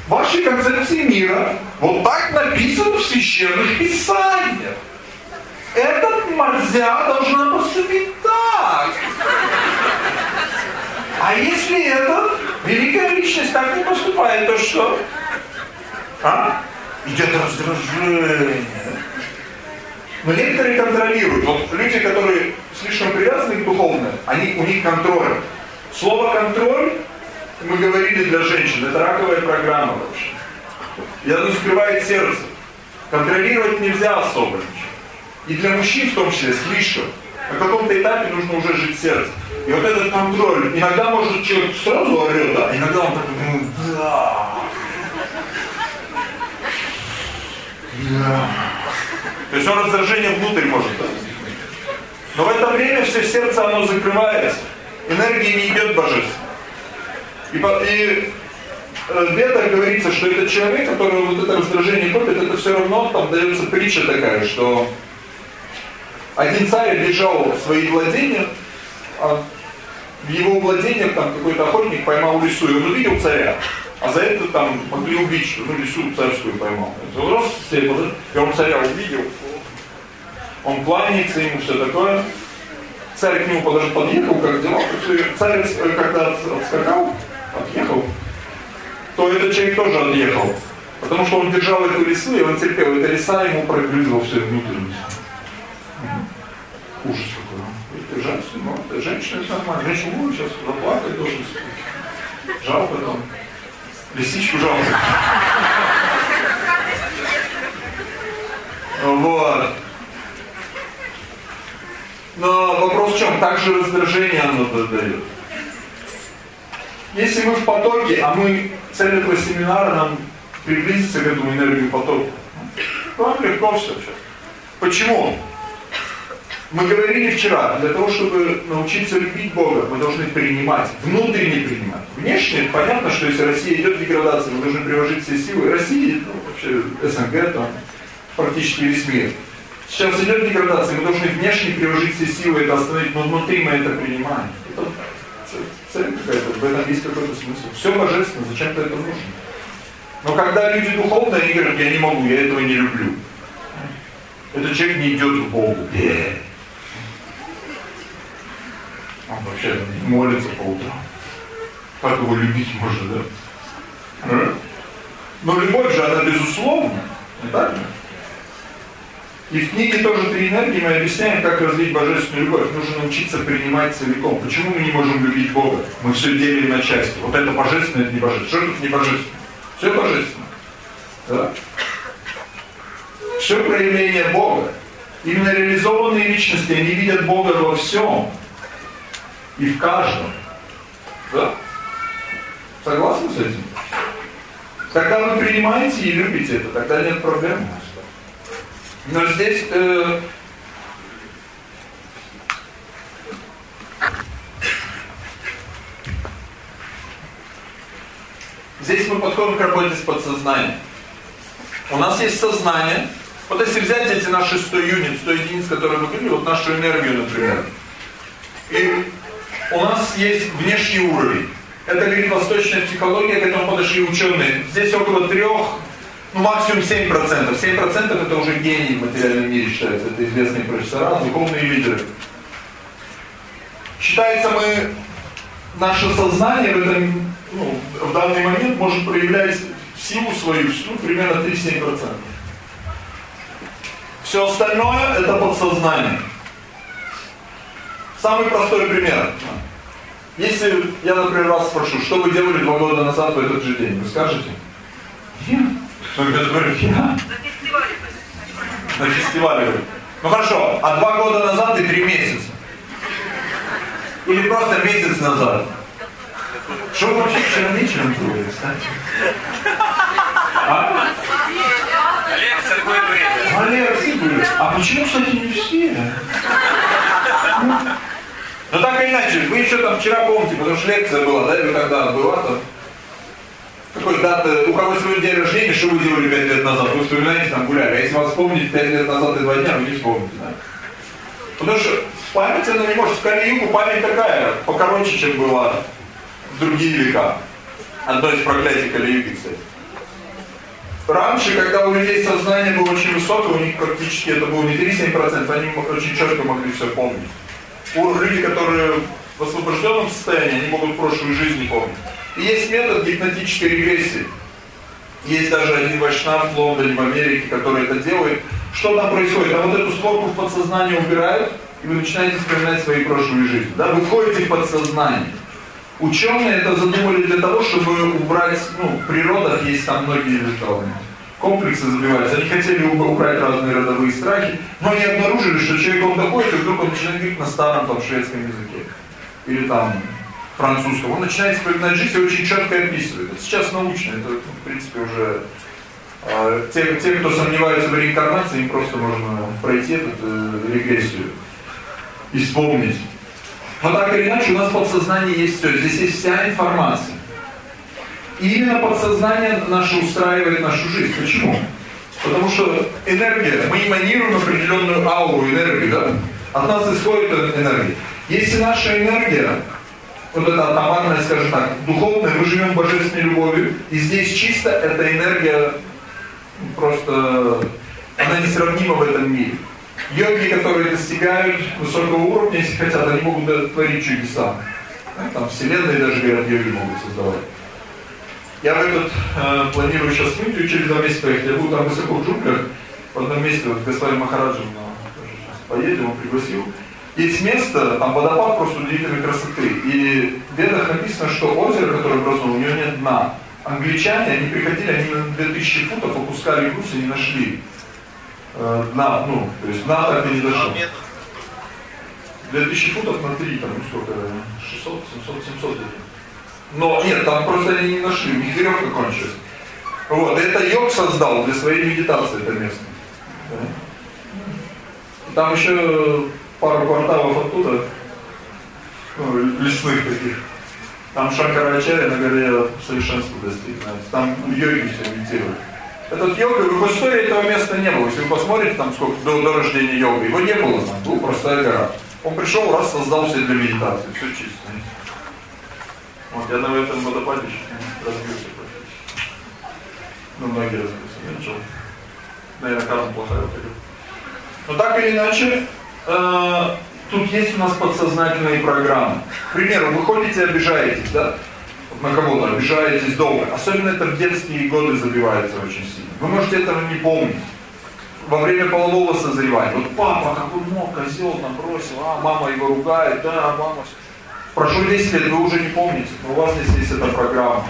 Ваши концепции мира вот так написано в священных писаниях. нельзя, должна поступить так. А если эта великая личность так не поступает, то что? А? Идет раздражение. Но некоторые контролируют. Вот люди, которые слишком привязаны к духовному, они, у них контроль. Слово «контроль» мы говорили для женщин, это раковая программа вообще. И оно закрывает сердце. Контролировать нельзя особо ничего. И для мужчин в том числе слишком. На каком-то этапе нужно уже жить сердцем. И вот этот контроль, иногда может человек сразу орет, да, иногда он такой, ну да. Да. То есть он раздражение внутрь может дать. Но в это время все сердце оно закрывается. Энергия не идет божественно. И, и э, в Ведах говорится, что этот человек, который вот это раздражение копит, это все равно, там дается притча такая, что один царь держал свои владения, а в его владениях там какой-то охотник поймал лису, и он увидел царя. А за это там могли убить, что ну лису царскую поймал. Он рос и он царя увидел. Он кланяется ему, все такое. Царь к нему подошел, подъехал, как дела. Царь, когда отскакал, отъехал, то этот человек тоже отъехал. Потому что он держал эту лису, и он терпел. Эта лиса ему прогрызла все внутренность. Ужас какой. Это женщина, ну, женщина, это нормально. Женщина, ой, сейчас заплакать должен. Жалко там. Лисичку жалко. Вот. Но вопрос в чем? Также раздражение оно дает. Если мы в потоке, а мы, цель этого семинара нам приблизиться к этому энергию потока, вам легко все сейчас. Почему? Мы говорили вчера, для того, чтобы научиться любить Бога, мы должны принимать, внутренне принимать. Внешне, понятно, что если Россия идет в деградацию, мы должны приложить все силы. Россия, ну, вообще СНГ, там, практически весь мир. Сейчас идет деградация, мы должны внешне приложить все силы это остановить, но внутри мы это принимаем. Это цель какая-то, в этом есть какой-то смысл. Все божественно, зачем-то это нужно. Но когда люди духовные, они говорят, я не могу, я этого не люблю. Этот человек не идет в Богу. Он вообще молится по утрам. Как его любить можно, да? А? Но любовь же, она безусловна. Не так ли? И в книге тоже «Три энергии» мы объясняем, как развить божественную любовь. Нужно научиться принимать целиком. Почему мы не можем любить Бога? Мы все делим на части. Вот это божественное, это не божественное. Что тут не божественно? Все божественно. Да? Все проявление Бога. Именно реализованные личности, они видят Бога во всем. И в каждом. Да? Согласны с этим? Когда вы принимаете и любите это, тогда нет проблем. Но здесь э, здесь мы подходим к работе с подсознанием. У нас есть сознание. Вот если взять эти наши 100 юнит, 100 единиц, которые мы говорили, вот нашу энергию, например. И у нас есть внешний уровень. Это говорит восточная психология, к этому подошли ученые. Здесь около трех ну, максимум 7%. 7% это уже гений в материальном мире считается. Это известные профессора, духовные лидеры. Считается, мы, наше сознание в, этом, ну, в данный момент может проявлять силу свою ну, примерно 3-7%. Все остальное это подсознание. Самый простой пример. Если я, например, вас спрошу, что вы делали два года назад в этот же день, вы скажете? Я только говорю, я? На фестивале. На фестивале. Ну хорошо, а два года назад и три месяца? Или просто месяц назад? Что вы вообще вчера вечером делали, кстати? А? Лекция какое время? А лекции были. А почему, кстати, не все? Ну так или иначе, вы еще там вчера помните, потому что лекция была, да, или когда была там? какой дата, у кого сегодня день рождения, что вы делали пять лет назад? Вы вспоминаете, там гуляли. А если вас вспомнить пять лет назад и два дня, вы не вспомните, да? Потому что память, она не может. В Кали-Югу память такая, покороче, чем была в другие века. Одно из проклятий Кали-Юги, кстати. раньше, когда у людей сознание было очень высокое, у них практически это было не 37%, они очень четко могли все помнить. Люди, которые в освобожденном состоянии, они могут прошлую жизнь не помнить. И есть метод гипнотической регрессии. Есть даже один вайшнав в Лондоне, в Америке, который это делает. Что там происходит? А вот эту створку в подсознание убирают, и вы начинаете вспоминать свои прошлые жизни. Да? Вы входите в подсознание. Ученые это задумали для того, чтобы убрать, ну, в природах есть там многие там, комплексы забиваются. Они хотели убрать разные родовые страхи, но они обнаружили, что человек он доходит, и вдруг он начинает говорить на старом там шведском языке. Или там французском. Он начинает вспоминать жизнь и очень четко описывает. Это сейчас научно, это в принципе уже э, те, те, кто сомневается в реинкарнации, им просто можно пройти эту э, регрессию и вспомнить. Но так или иначе у нас в подсознании есть все, здесь есть вся информация. И именно подсознание наше устраивает нашу жизнь. Почему? Потому что энергия, мы эманируем определенную ауру энергии, да? От нас исходит энергия. Если наша энергия, вот эта атомарная, скажем так, духовная, мы живем божественной любовью, и здесь чисто эта энергия просто, она несравнима в этом мире. Йоги, которые достигают высокого уровня, если хотят, они могут творить чудеса. Там вселенные даже, говорят, йоги могут создавать. Я в этот э, планирую сейчас в Индию через два месяца поехать. Я буду там высоко в джунглях, в одном месте, вот господин Махараджа поедем, он пригласил. Есть место, там водопад просто удивительной красоты. И в ведах написано, что озеро, которое образовано, у него нет дна. Англичане, они приходили, они на 2000 футов опускали груз и не нашли э, дна, ну, то есть дна так и не дошел. 2000 футов на 3, там, ну сколько, 600, 700, 700 где Но нет, там просто они веревка кончилась. Вот, это йог создал для своей медитации это место. Там еще пару кварталов оттуда, ну, лесных таких. Там Шанкарачаря на горе совершенства достиг. Там йоги все медитируют. Этот йога, в истории этого места не было. Если вы посмотрите, там сколько до, до рождения йога, его не было там, была простая гора. Он пришел, раз создал все для медитации, все чисто. Вот я на этом водопаде разбился. Ну, многие разбился, ну ничего. Наверное, карма плохая. Но так или иначе, э, тут есть у нас подсознательные программы. К примеру, вы ходите обижаетесь, да? на кого-то обижаетесь долго. Особенно это в детские годы забивается очень сильно. Вы можете этого не помнить. Во время полового созревания. Вот папа, какой мог, козел там бросил, а мама его ругает, да, мама... Прошло 10 лет, вы уже не помните, но у вас здесь есть эта программа.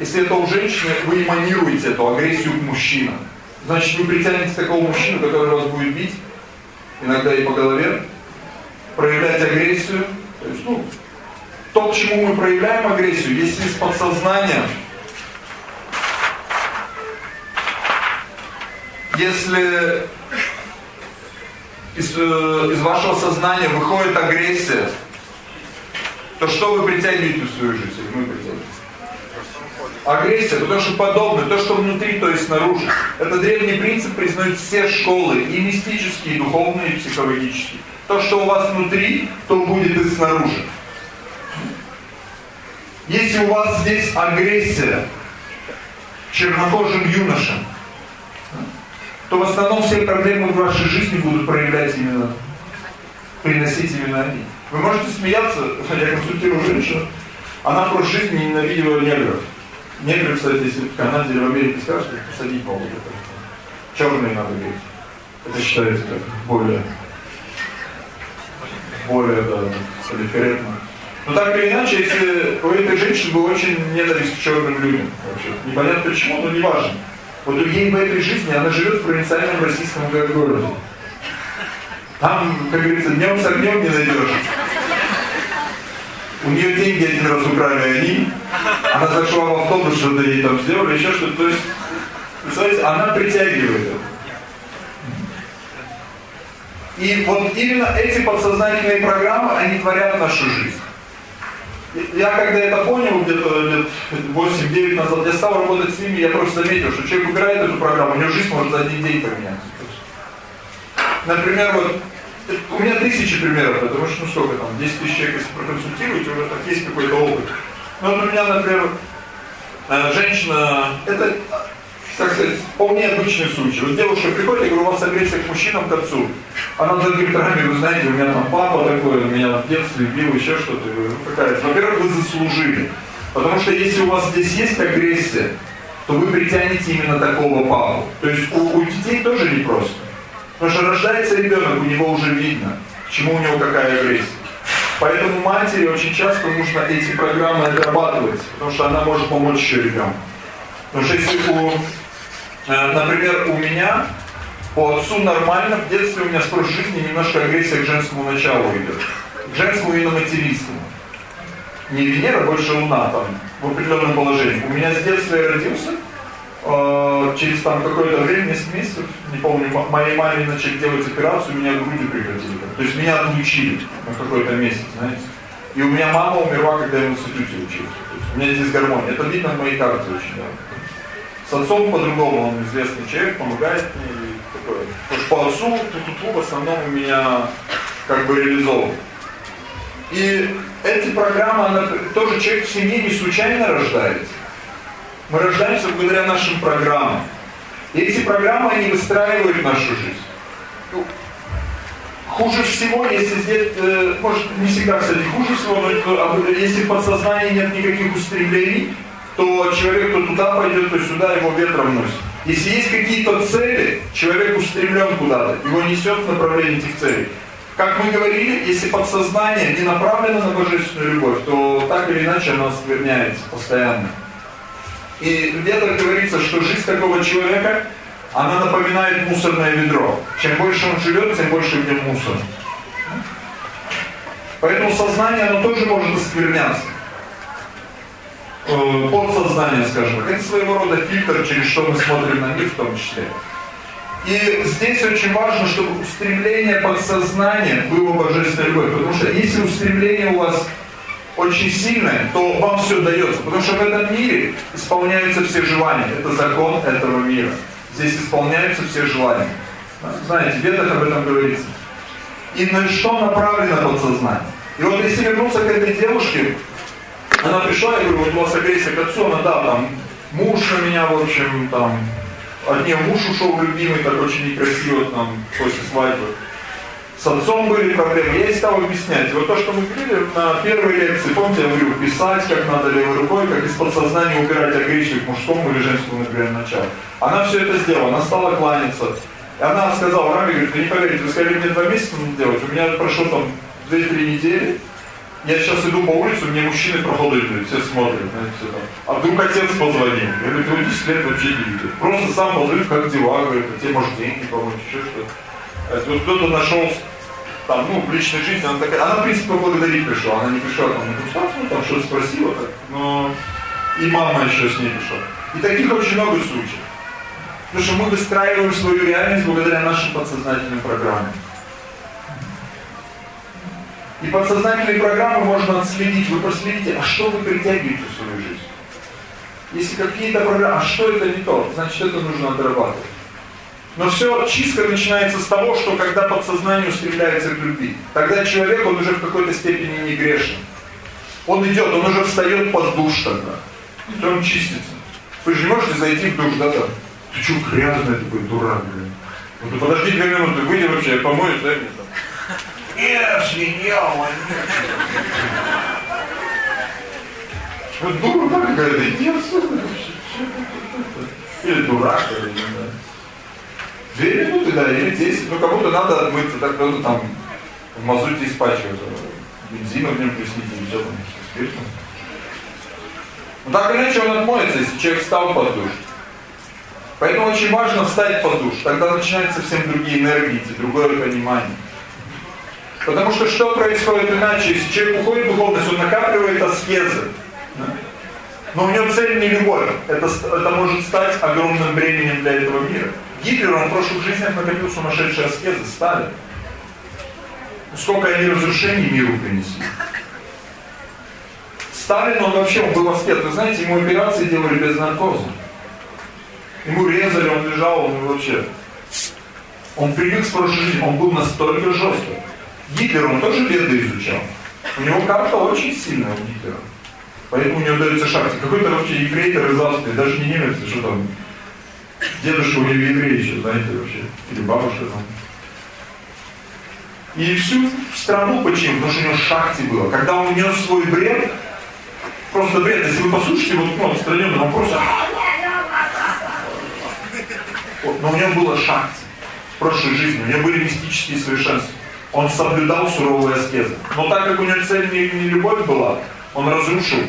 Если это у женщины, вы эманируете эту агрессию к мужчинам. Значит, вы притянете такого мужчину, который вас будет бить, иногда и по голове, проявлять агрессию. То есть, ну, то, к чему мы проявляем агрессию, если из подсознания, если из, из вашего сознания выходит агрессия, то что вы притягиваете в свою жизнь? Мы притягиваем? Агрессия, то, что подобное, то, что внутри, то есть снаружи. Это древний принцип признают все школы, и мистические, и духовные, и психологические. То, что у вас внутри, то будет и снаружи. Если у вас здесь агрессия чернокожим юношам, то в основном все проблемы в вашей жизни будут проявлять именно, приносить именно они. Вы можете смеяться, я консультирую женщину, она в прошлой жизни ненавидела негров. Негры, кстати, если в Канаде или в Америке скажут, посадить могут. Черные надо говорить. Это считается как более, более, да, корректно. Но так или иначе, если у этой женщины был очень ненависть к черным людям, вообще, непонятно почему, но не важно. Вот ей в этой жизни, она живет в провинциальном российском городе. Там, как говорится, днем с огнем не найдешь. У нее деньги один раз украли они, она зашла в автобус, что-то ей там сделали, еще что-то. То есть, представляете, она притягивает. И вот именно эти подсознательные программы, они творят нашу жизнь. Я когда это понял, где-то лет 8-9 назад, я стал работать с ними, я просто заметил, что человек убирает эту программу, у него жизнь может за один день поменяться. Например, вот, у меня тысячи примеров, потому что, ну сколько там, 10 тысяч человек, если проконсультируете, уже так есть какой-то опыт. Ну вот у меня, например, э, женщина, это как сказать, вполне обычный случай. Вот девушка приходит, я говорю, у вас агрессия к мужчинам, к отцу. Она говорит, Рами, вы знаете, у меня там папа такой, у меня в детстве бил, еще что-то. Ну какая Во-первых, вы заслужили. Потому что если у вас здесь есть агрессия, то вы притянете именно такого папу. То есть у, у детей тоже непросто. Потому что рождается ребенок, у него уже видно, к чему у него какая агрессия. Поэтому матери очень часто нужно эти программы отрабатывать, потому что она может помочь еще ребенку. Потому что если у, э, например, у меня по отцу нормально, в детстве у меня скорость жизни немножко агрессия к женскому началу идет. К женскому и на материнскому. Не Венера, больше Луна там, в определенном положении. У меня с детства я родился, через там какое-то время, несколько месяцев, не помню, моей маме начали делать операцию, меня груди прекратили. То есть меня отлучили на какой-то месяц, знаете. И у меня мама умерла, когда я в институте учился. У меня здесь гармония. Это видно в моей карте очень, да. С отцом по-другому, он известный человек, помогает мне. И такое. Потому что по отцу тут в основном у меня как бы реализован. И эти программы, она, тоже человек в семье не случайно рождается. Мы рождаемся благодаря нашим программам. И эти программы, они выстраивают нашу жизнь. Ну, хуже всего, если здесь, э, может, не всегда, кстати, хуже всего, но а, если в подсознании нет никаких устремлений, то человек то туда пойдет, то сюда, его ветром носит. Если есть какие-то цели, человек устремлен куда-то, его несет в направлении этих целей. Как мы говорили, если подсознание не направлено на божественную любовь, то так или иначе оно скверняется постоянно. И где-то говорится, что жизнь такого человека, она напоминает мусорное ведро. Чем больше он живет, тем больше в нем мусор. Поэтому сознание, оно тоже может оскверняться. Э, подсознание, скажем так. Это своего рода фильтр, через что мы смотрим на мир в том числе. И здесь очень важно, чтобы устремление подсознания было божественной любовью. Потому что если устремление у вас очень сильное, то вам все дается. Потому что в этом мире исполняются все желания. Это закон этого мира. Здесь исполняются все желания. Знаете, в Ведах об этом говорится. И на что направлено подсознание? И вот если вернуться к этой девушке, она пришла, я говорю, вот у вас агрессия к отцу, она, да, там, муж у меня, в общем, там, от нее муж ушел любимый, так очень некрасиво, там, после свадьбы. С отцом были проблемы. Я ей стал объяснять. Вот то, что мы говорили на первой лекции, помните, я говорю, писать, как надо левой рукой, как из подсознания убирать агрессию к мужскому или женскому, например, началу. Она все это сделала, она стала кланяться. И она сказала, Рами, говорит, не поверите, вы сказали мне два месяца надо делать, у меня прошло там 2-3 недели, я сейчас иду по улице, мне мужчины проходят, все смотрят, знаете, все там. А вдруг отец позвонил. Я говорю, ты 10 лет вообще не видел. Просто сам позвонил, как дела, говорит, а тебе может деньги помочь, еще что-то. Вот кто-то нашел там, ну, в личной жизни, она такая, она, в принципе, поблагодарить пришла, она не пришла там на консультацию, там что-то спросила, так, но и мама еще с ней пришла. И таких очень много случаев. Потому что мы выстраиваем свою реальность благодаря нашим подсознательным программам. И подсознательные программы можно отследить. Вы проследите, а что вы притягиваете в свою жизнь? Если какие-то программы, а что это не то, значит это нужно дорабатывать. Но все чистка начинается с того, что когда подсознание устремляется к любви, тогда человек, он уже в какой-то степени не грешен. Он идет, он уже встает под душ тогда. И он чистится. Вы же можете зайти в душ, да, там? Ты что, грязный такой дурак, блин? Ну ты подожди две минуты, выйди вообще, помоешь, дай мне там. Нет, свинья, Вот дура какая-то, иди отсюда. Или дурак, или не знаю. Две минуты, да, или десять. Ну, кому-то надо отмыться, так кто-то там в мазуте испачивается. Бензина в нем плеснить, или что там, спиртом. Ну, так или иначе он отмоется, если человек встал под душ. Поэтому очень важно встать под душ. Тогда начинаются совсем другие энергии, другое понимание. Потому что что происходит иначе? Если человек уходит в духовность, он накапливает аскезы. Но у него цель не любовь. Это, это может стать огромным бременем для этого мира. Гитлер, он в прошлых жизнях накопил сумасшедшие аскезы, Сталин. Сколько они разрушений миру принесли. Сталин, он вообще, он был аскет. Вы знаете, ему операции делали без наркоза. Ему резали, он лежал, он вообще... Он привык с прошлой жизни, он был настолько жесткий. Гитлер, он тоже веды изучал. У него карта очень сильная у Гитлера. Поэтому у него дается шахте. Какой-то вообще ефрейтор из Австрии, даже не немец, что там, Дедушка у него еврей знаете, вообще. Или бабушка там. И всю страну почему? Потому что у него шахте было. Когда он нес свой бред, просто бред, если вы послушаете, вот ну, отстраненно, он просто... Вот, но у него было шахте в прошлой жизни, у него были мистические совершенства. Он соблюдал суровые аскезы. Но так как у него цель не, не любовь была, он разрушил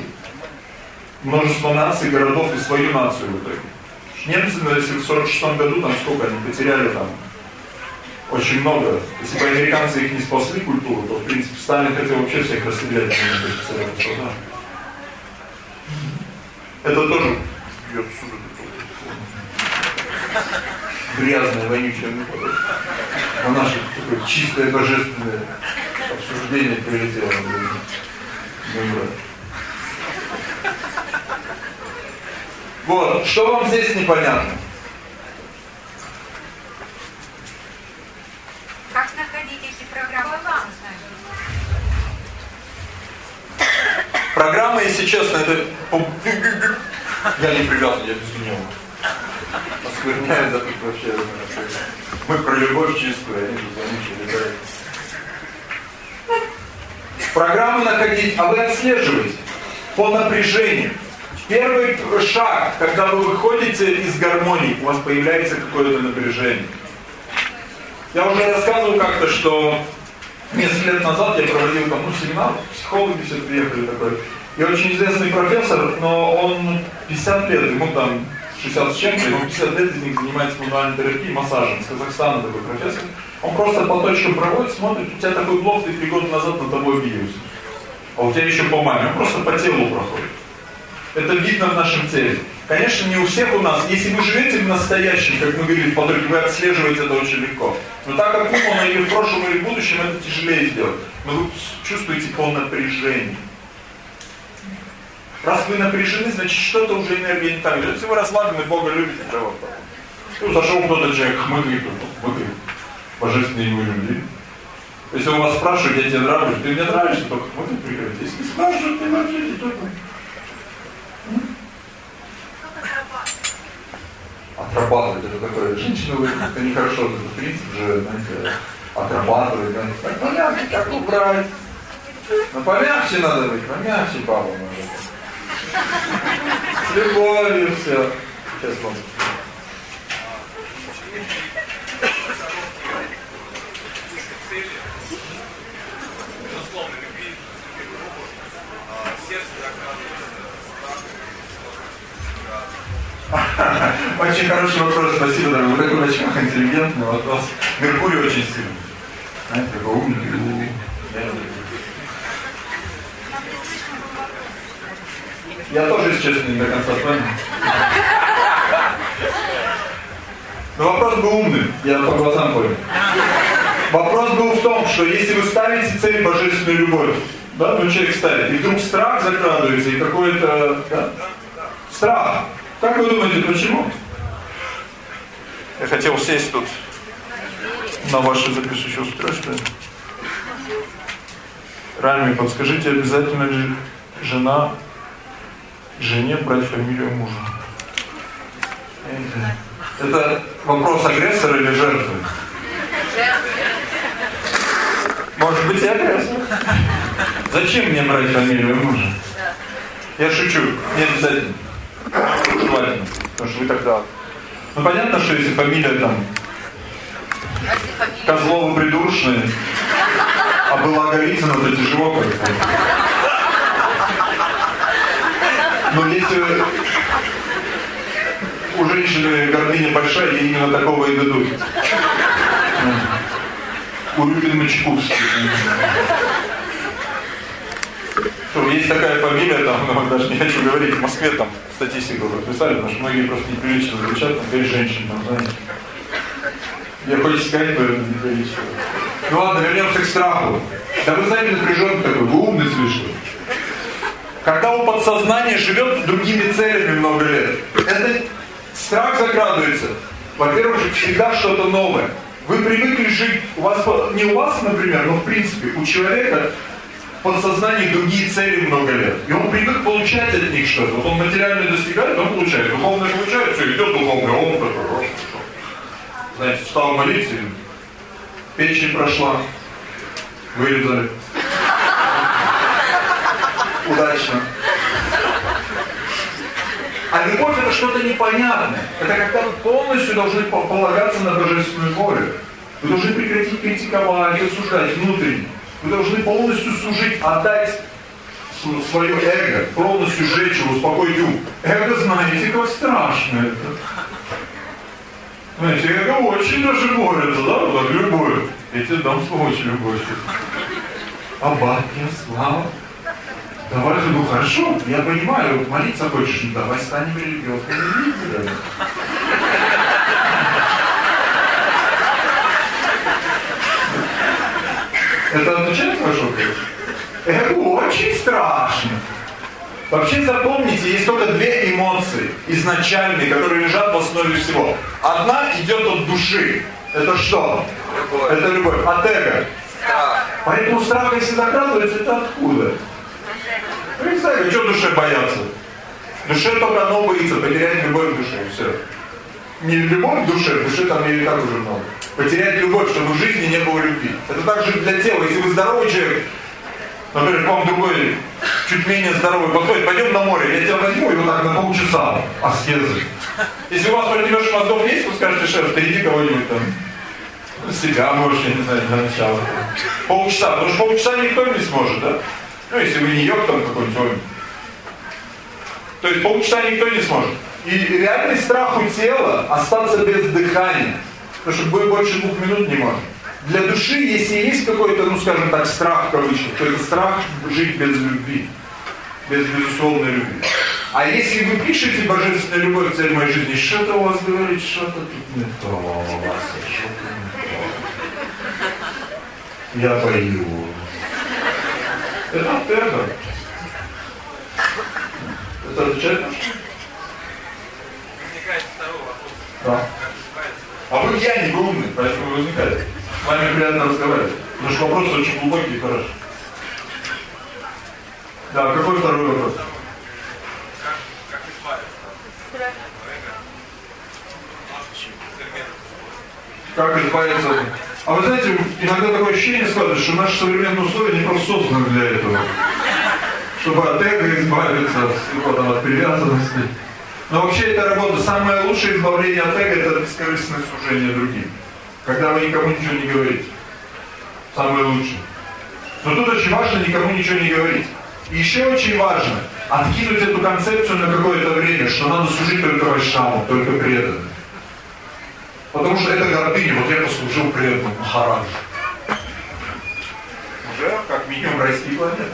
множество наций, городов и свою нацию в итоге. Немцы, если в 46 году, там сколько они потеряли там, очень много. Если бы американцы их не спасли культуру, то, в принципе, Сталин хотел вообще всех расстрелять. Это тоже. Грязная, вонючая муха. На наше такое чистое, божественное обсуждение прилетело. Мой Вот, что вам здесь непонятно? Как находить эти программы? Программа, если честно, это... Я не привязан, я без гнева. Оскверняет за тут вообще. Мы про любовь чистую, они тут замучили летают. Программы находить, а вы отслеживаете по напряжению. Первый шаг, когда вы выходите из гармонии, у вас появляется какое-то напряжение. Я уже рассказывал как-то, что несколько лет назад я проводил там, ну, семинар, психологи все приехали такой. И очень известный профессор, но он 50 лет, ему там 60 с чем-то, ему 50 лет из них занимается мануальной терапией, массажем, с Казахстана такой профессор. Он просто по точкам проводит, смотрит, у тебя такой блок, ты три года назад на тобой обиделся. А у тебя еще по маме, он просто по телу проходит. Это видно в нашем теле. Конечно, не у всех у нас. Если вы живете в настоящем, как мы в потоке, вы отслеживаете это очень легко. Но так как умно или в прошлом, или в будущем, это тяжелее сделать. Но вы чувствуете по напряжению. Раз вы напряжены, значит что-то уже энергия не так. Если вы расслаблены, Бога любите, чего Ну, зашел кто-то человек хмыкает, хмыкает. Божественные ему люди. Если он вас спрашивает, я тебе нравлюсь, ты мне нравишься, только хмыкать прекрати. Если спрашивают, ты вообще не только. Отрабатывать это такое. Говорит, это нехорошо, это принцип же, знаете, отрабатывать, знаете, так убрать. Ну помягче надо быть, помягче папа надо. С любовью все. Сейчас вам. Очень хороший вопрос, спасибо, дорогой. Вы такой очень интеллигентный вопрос. Меркурий очень сильный. Знаете, такой умный. Я тоже, если честно, не до конца понял. Но вопрос был умный, я по глазам понял. Вопрос был в том, что если вы ставите цель божественную любовь, да, ну человек ставит, и вдруг страх закрадывается, и какой-то, да, страх, как вы думаете, почему? Я хотел сесть тут на ваше записывающее устройство. Рами, подскажите, обязательно ли жена жене брать фамилию мужа? Это вопрос агрессора или жертвы? Может быть и агрессор. Зачем мне брать фамилию мужа? Я шучу, не обязательно желательно. Потому что вы тогда... Ну понятно, что если фамилия там Козловы придурочные, а была Голицына, то тяжело как-то. Но если у женщины гордыня большая, ей именно такого и дадут. У Рюбин Мачковский. Что, есть такая фамилия, там, даже не хочу говорить, в Москве там статистику прописали, потому что многие просто неприлично звучат, там, говорит женщин, там, знаете. Я хочется сказать, но это неприлично. Ну ладно, вернемся к страху. Да вы знаете, напряженный такой, вы умный слышали. Когда у подсознания живет другими целями много лет, это страх закрадывается. Во-первых, всегда что-то новое. Вы привыкли жить, у вас, не у вас, например, но в принципе, у человека подсознании другие цели много лет. И он привык получать от них что-то. Вот он материально достигает, он получает. Духовное получает, все, идет духовное, он знаете, стал молиться, печень прошла, вырезали. Удачно. А любовь это что-то непонятное. Это когда вы полностью должны полагаться на божественную волю. Вы должны прекратить критиковать, осуждать внутренне. Вы должны полностью служить, отдать свое эго, полностью сжечь его, успокоить ум. Эго, знаете, как страшно это. Знаете, эго очень даже борется, да, вот любовь. Я тебе дам сволочь любовь. Аббатья, слава. Давай же, ну хорошо, я понимаю, молиться хочешь, ну давай станем религиозными лидерами. Это отвечает ваш вопрос? Это очень страшно. Вообще запомните, есть только две эмоции изначальные, которые лежат в основе всего. Одна идет от души. Это что? Любовь. Это любовь. От эго. Страх. Поэтому страх, если закрадывается, это откуда? Знаю, что душе бояться? Душе только оно боится, потерять любовь в душе, и все. Не любовь в душе, в душе там и так уже много потерять любовь, чтобы в жизни не было любви. Это также для тела. Если вы здоровый человек, например, к вам другой, чуть менее здоровый, подходит, пойдем на море, я тебя возьму и вот так на полчаса аскезы. Если у вас противешь мозгов есть, вы скажете, шеф, ты иди кого-нибудь там, себя можешь, я не знаю, для начала. Полчаса, потому что полчаса никто не сможет, да? Ну, если вы не йог там какой-нибудь, то есть полчаса никто не сможет. И реальный страх у тела остаться без дыхания. Потому что больше двух минут не можем. Для души, если есть какой-то, ну скажем так, страх в кавычках, то это страх жить без любви, без безусловной любви. А если вы пишете божественная любовь цель моей жизни, что-то у вас говорит, что-то тут не то, у вас что-то не то. Я боюсь. Это это. Это отвечает? Возникает второй вопрос. Да. А вы я не умный, поэтому возникает. С вами приятно разговаривать. Потому что вопрос очень глубокий и хороший. Да, какой второй вопрос? Как, избавиться? Избавиться? А вы знаете, иногда такое ощущение складывается, что наши современные условия не просто созданы для этого. Чтобы от эго избавиться, от, от привязанности. Но вообще эта работа, самое лучшее избавление от эго, это бескорыстное служение другим. Когда вы никому ничего не говорите. Самое лучшее. Но тут очень важно никому ничего не говорить. И еще очень важно откинуть эту концепцию на какое-то время, что надо служить только вайшнавам, только преданным. Потому что это гордыня, вот я послужил преданным Махараджу. Уже как минимум райские планеты.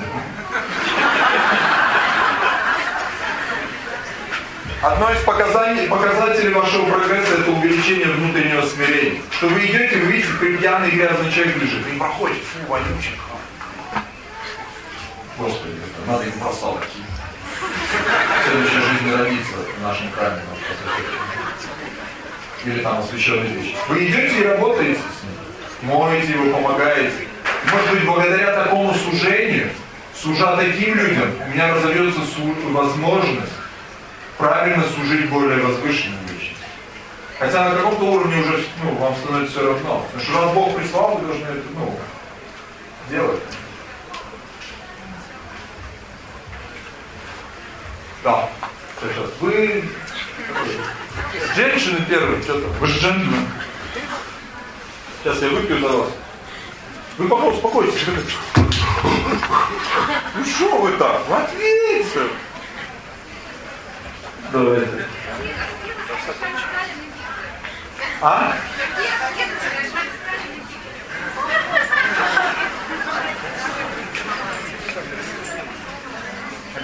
Одно из показателей, показателей вашего прогресса это увеличение внутреннего смирения. Что вы идете, вы видите, пьяный грязный человек лежит, и проходит, фу, вонючий. Господи, это надо им просалки. Следующая жизнь родится в нашем храме, или там освященной вещи. Вы идете и работаете с ним, моете его, помогаете. Может быть, благодаря такому служению, служа таким людям, у меня разовьется возможность правильно служить более возвышенным вещам. Хотя на каком-то уровне уже ну, вам становится все равно. Потому что раз Бог прислал, вы должны это ну, делать. Да. Сейчас. Вы женщины первые, что там? Вы же джентльмен. Сейчас я выпью за вас. Вы пока успокойтесь. Ну что вы так? Ответьте. Давайте. А?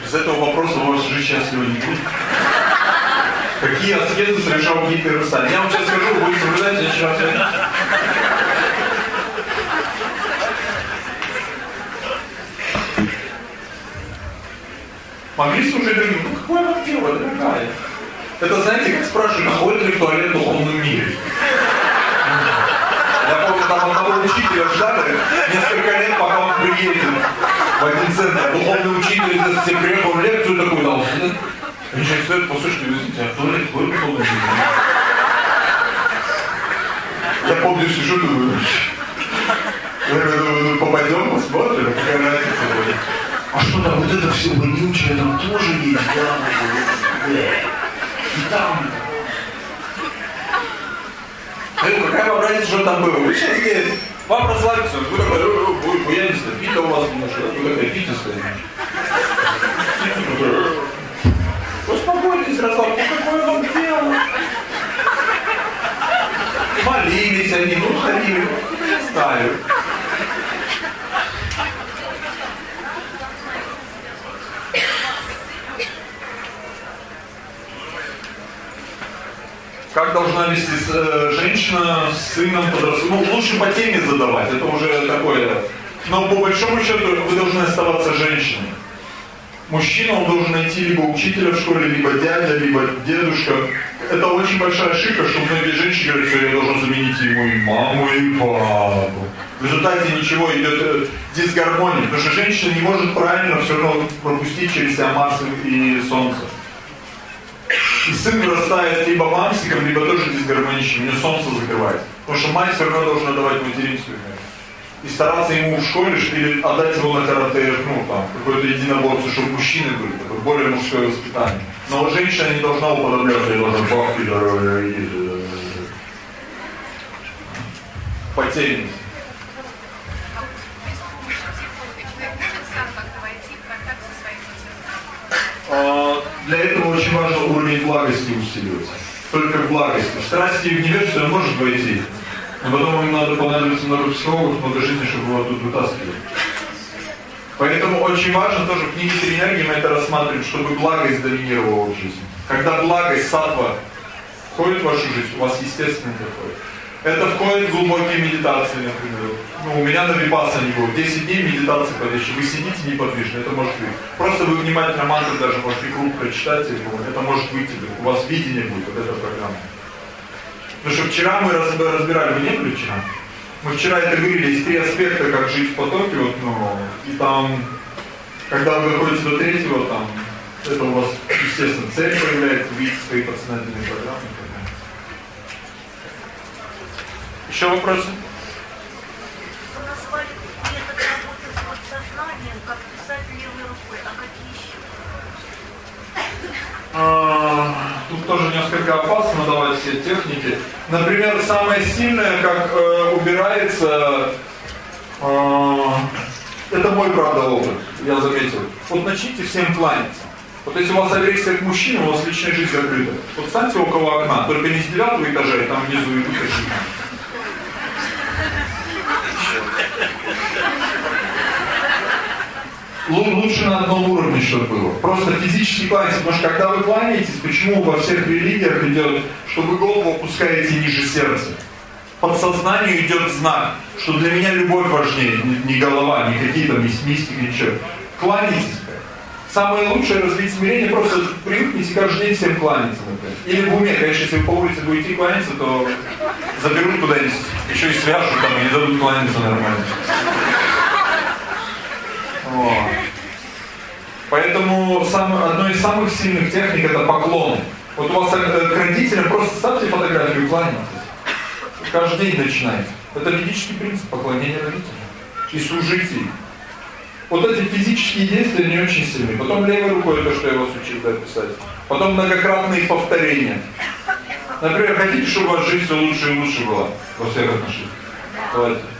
Без этого вопроса у вас жить счастливо не будет. Какие аскезы совершал Гитлер и Сталин? Я вам сейчас скажу, вы будете соблюдать, я сейчас Могли служить другим? Вам дело, дорогая? Это знаете, как спрашивают, находит ли туалет в духовном мире? Я помню, там одного учителя ждали несколько лет, пока он приедет. в один центр. А духовный учитель за секретом лекцию такую дал. Они сейчас стоят, послушайте, знаете, а туалет какой духовный учитель? Я помню, сижу, думаю, я говорю, ну попадем, посмотрим, какая разница будет. А что там, вот это все вонючее, там тоже есть, да? И там... Ну, какая вам разница, что там было? Вы сейчас здесь, вам расслабиться, вы такой, вы буянистая, пита у вас немножко, вы такая питистая. Успокойтесь, расслабьтесь, ну какое вам дело? Молились они, ну ходили, ну вести э, женщина с сыном подростком? Ну, лучше по теме задавать, это уже такое. Но по большому счету вы должны оставаться женщиной. Мужчина, он должен найти либо учителя в школе, либо дядя, либо дедушка. Это очень большая ошибка, что многие женщины говорят, что я должен заменить ему и маму, и папу. В результате ничего идет э, дисгармония, потому что женщина не может правильно все равно пропустить через себя Марс и Солнце. И сын вырастает либо мамсиком, либо тоже дисгармоничным, у него солнце закрывает. Потому что мать все равно должна давать материнскую энергию. И стараться ему в школе или отдать его на карате, ну там, какой-то единоборство, чтобы мужчины были, такое более мужское воспитание. Но женщина не должна уподобляться, ей должна бабки, потерянность. Для этого очень важно уровень благости усиливать. Только в благости. В страсти и в невежестве он может войти. Но потом им надо понадобиться много психологов, много жизни, чтобы его тут вытаскивать. Поэтому очень важно тоже в книге «Три энергии» мы это рассматриваем, чтобы благость доминировала в жизни. Когда благость, сатва входит в вашу жизнь, у вас естественно это входит. Это входит в глубокие медитации, например. Ну, у меня на випаса не было. 10 дней медитации подвижки. Вы сидите неподвижно, это может быть. Просто вы внимательно мантру даже можете круг прочитать, это может выйти. У вас видение будет, вот эта программа. Потому что вчера мы разбирали, вы не были вчера? Мы вчера это говорили, есть три аспекта, как жить в потоке, вот, ну, и там, когда вы доходите до третьего, там, это у вас, естественно, цель появляется, видите свои подсознательные программы. Еще вопросы? Вы назвали метод работы с подсознанием, как писать левой рукой, а какие еще? А, тут тоже несколько опасно давать все техники. Например, самое сильное, как э, убирается, э, это мой, правда, опыт, я заметил. Вот начните всем кланяться. Вот если у вас агрессия к мужчине, у вас личная жизнь закрыта. Вот станьте около окна, только не с девятого этажа, там внизу идут какие-то. Лучше на одном уровне, чтобы было. Просто физически кланяться, потому что когда вы кланяетесь, почему во всех религиях идет, что вы голову опускаете ниже сердца? Подсознанию идет знак, что для меня любовь важнее, не голова, не какие-то мистики, ничего. Кланяйтесь. Самое лучшее развить смирение, просто привыкните каждый день всем кланяться, например. Или в уме, конечно, если вы по улице будете кланяться, то заберут куда-нибудь, еще и свяжут там, и не дадут кланяться нормально. Поэтому сам, одной из самых сильных техник это поклон. Вот у вас э, к родителям просто ставьте фотографию и кланяйтесь. Каждый день начинайте. Это ведический принцип поклонения родителям. И служите Вот эти физические действия не очень сильные. Потом левой рукой то, что я вас учил да, писать. Потом многократные повторения. Например, хотите, чтобы вас жизнь все лучше и лучше была во всех отношениях? Давайте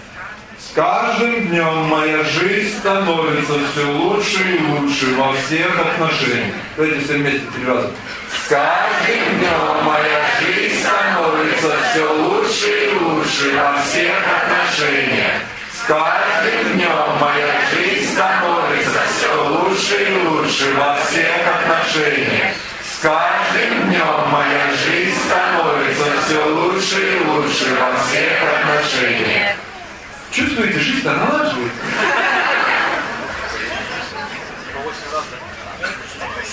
каждым днем моя жизнь становится все лучше и лучше во всех отношениях. Давайте все вместе три раза. С каждым днем моя жизнь становится все лучше и лучше во всех отношениях. С каждым днем моя жизнь становится все лучше и лучше во всех отношениях. С каждым днем моя жизнь становится все лучше и лучше во всех отношениях. Чувствуете, жизнь налаживается.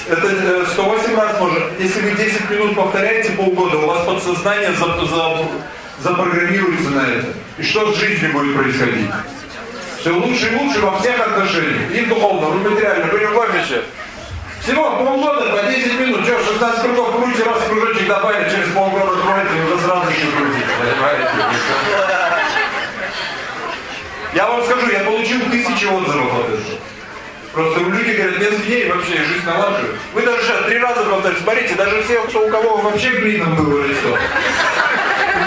Это 108 э, раз можно. Если вы 10 минут повторяете полгода, у вас подсознание за, за, запрограммируется на это. И что с жизнью будет происходить? Все лучше и лучше во всех отношениях. И духовно, и материально, и любовище. Всего полгода по 10 минут. Что, 16 кругов крути, раз кружочек добавили, через полгода и уже сразу еще крутите. Понимаете? Я вам скажу, я получил тысячи отзывов от. Просто люди говорят, без людей вообще жизнь налаживает. Вы даже сейчас три раза повторите, смотрите, даже все, кто у кого вообще глином было лицо.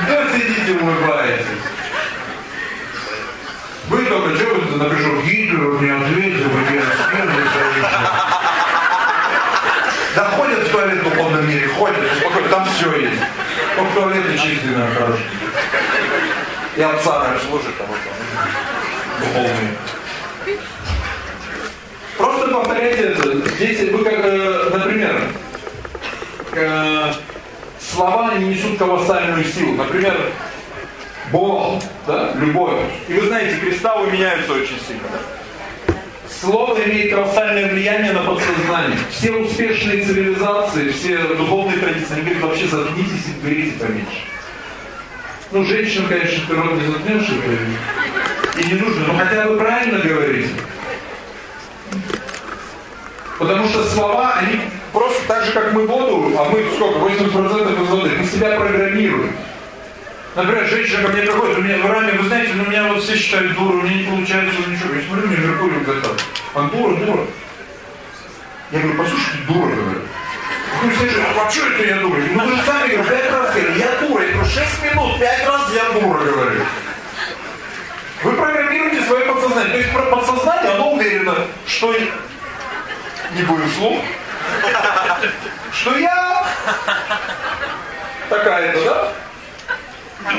Да сидите, улыбаетесь. Вы только что вы напишу, Гитлер не ответил, вы не Да ходят в туалет в духовном мире, ходят, спокойно, там все есть. Только туалеты чистые, хорошо. И отца служит там вот духовные. Просто повторяйте это. Здесь вы как, э, например, э, слова не несут колоссальную силу. Например, Бог, да, любовь. И вы знаете, кристаллы меняются очень сильно. Слово имеет колоссальное влияние на подсознание. Все успешные цивилизации, все духовные традиции, они говорят, вообще заткнитесь и говорите поменьше. Ну, женщин, конечно, ты рот не заткнешь, и не нужно, но хотя бы правильно говорите. Потому что слова, они просто так же, как мы воду, а мы сколько, 80% из воды, мы себя программируем. Например, женщина ко мне приходит, у меня в раме, вы знаете, ну меня вот все считают дурой, у меня не получается ничего. Я смотрю, мне Меркурий готов. Он дура, дура. Я говорю, послушай, ты дура, говорю. Ну, слушай, а что это я дура? Ну, вы же сами говорите, пять раз говорили, я дура. Я говорю, шесть минут, пять раз я дура, говорю. Вы программируете свое подсознание. То есть подсознание, оно уверено, что не будем слух, что я такая-то, да?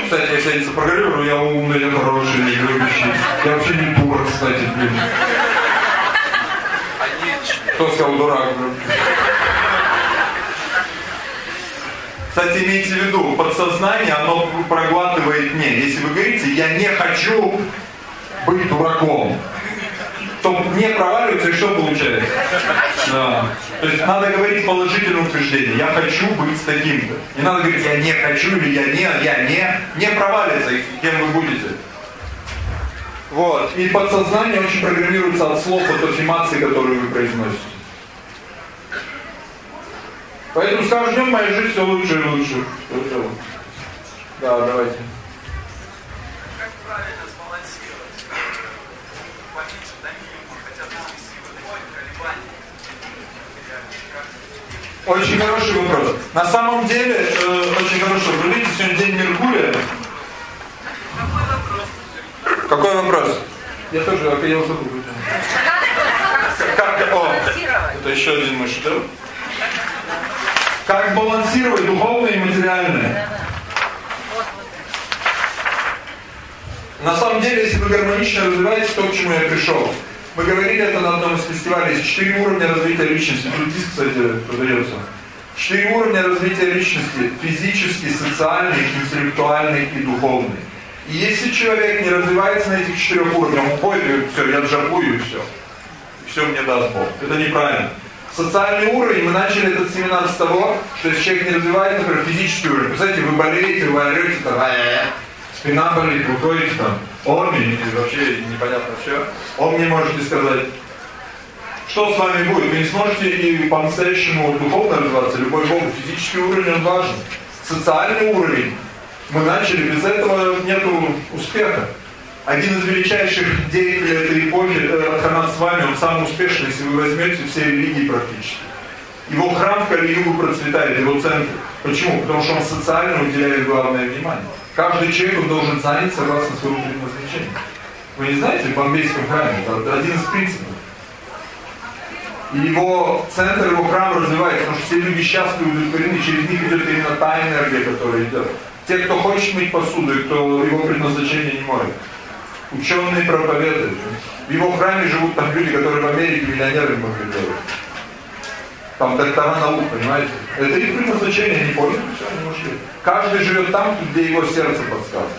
Кстати, если я не запрограммирую, я умный, я хороший, я любящий. Я вообще не дурак, кстати, блин. Кто сказал дурак, блин? Кстати, имейте в виду, подсознание, оно проглатывает «не». Если вы говорите «я не хочу быть дураком», то не проваливается, и что получается? Да. То есть надо говорить положительное утверждение. Я хочу быть таким-то. Не надо говорить, я не хочу, или я не, я не. Не провалится, кем вы будете. Вот. И подсознание очень программируется от слов, от аффирмаций, которые вы произносите. Поэтому с каждым днем моя жизнь все лучше и лучше. Да, давайте. Очень хороший вопрос. На самом деле, э, очень хорошо. Вы видите, сегодня день Меркурия. Какой вопрос? Я тоже, я уже забыл. Как, о, это еще один мой шедевр. Как балансировать духовное и материальное? На самом деле, если вы гармонично развиваетесь, то, к чему я пришел. Мы говорили это на одном из фестивалей. Четыре уровня развития личности. Тут диск, кстати, продается. Четыре уровня развития личности. Физический, социальный, интеллектуальный и духовный. И если человек не развивается на этих четырех уровнях, он уходит все, я джабую и все. Все мне даст Бог. Это неправильно. Социальный уровень, мы начали этот семинар с того, что если человек не развивает, например, физический уровень, представляете, вы болеете, вы орете, там, спина болит, вы там, он мне вообще непонятно все, он мне можете сказать, что с вами будет, вы не сможете и по-настоящему духовно развиваться, любой Бог, физический уровень он важен, социальный уровень, мы начали, без этого нету успеха. Один из величайших деятелей этой эпохи, э, с вами, он самый успешный, если вы возьмете все религии практически. Его храм в Кали-Югу процветает, его центр. Почему? Потому что он социально уделяет главное внимание. Каждый человек должен занять согласно своему предназначению. Вы не знаете, в бомбейском храме, это один из принципов. И его центр, его храм развивается, потому что все люди счастливы, удовлетворены, через них идет именно та энергия, которая идет. Те, кто хочет мыть посуду, и кто его предназначение не может. Ученые проповедуют. В его храме живут там люди, которые в Америке миллионеры могли делать. Там доктора наук, понимаете? Это их предназначение, они поняли, все, они ушли. Каждый живет там, где его сердце подсказывает.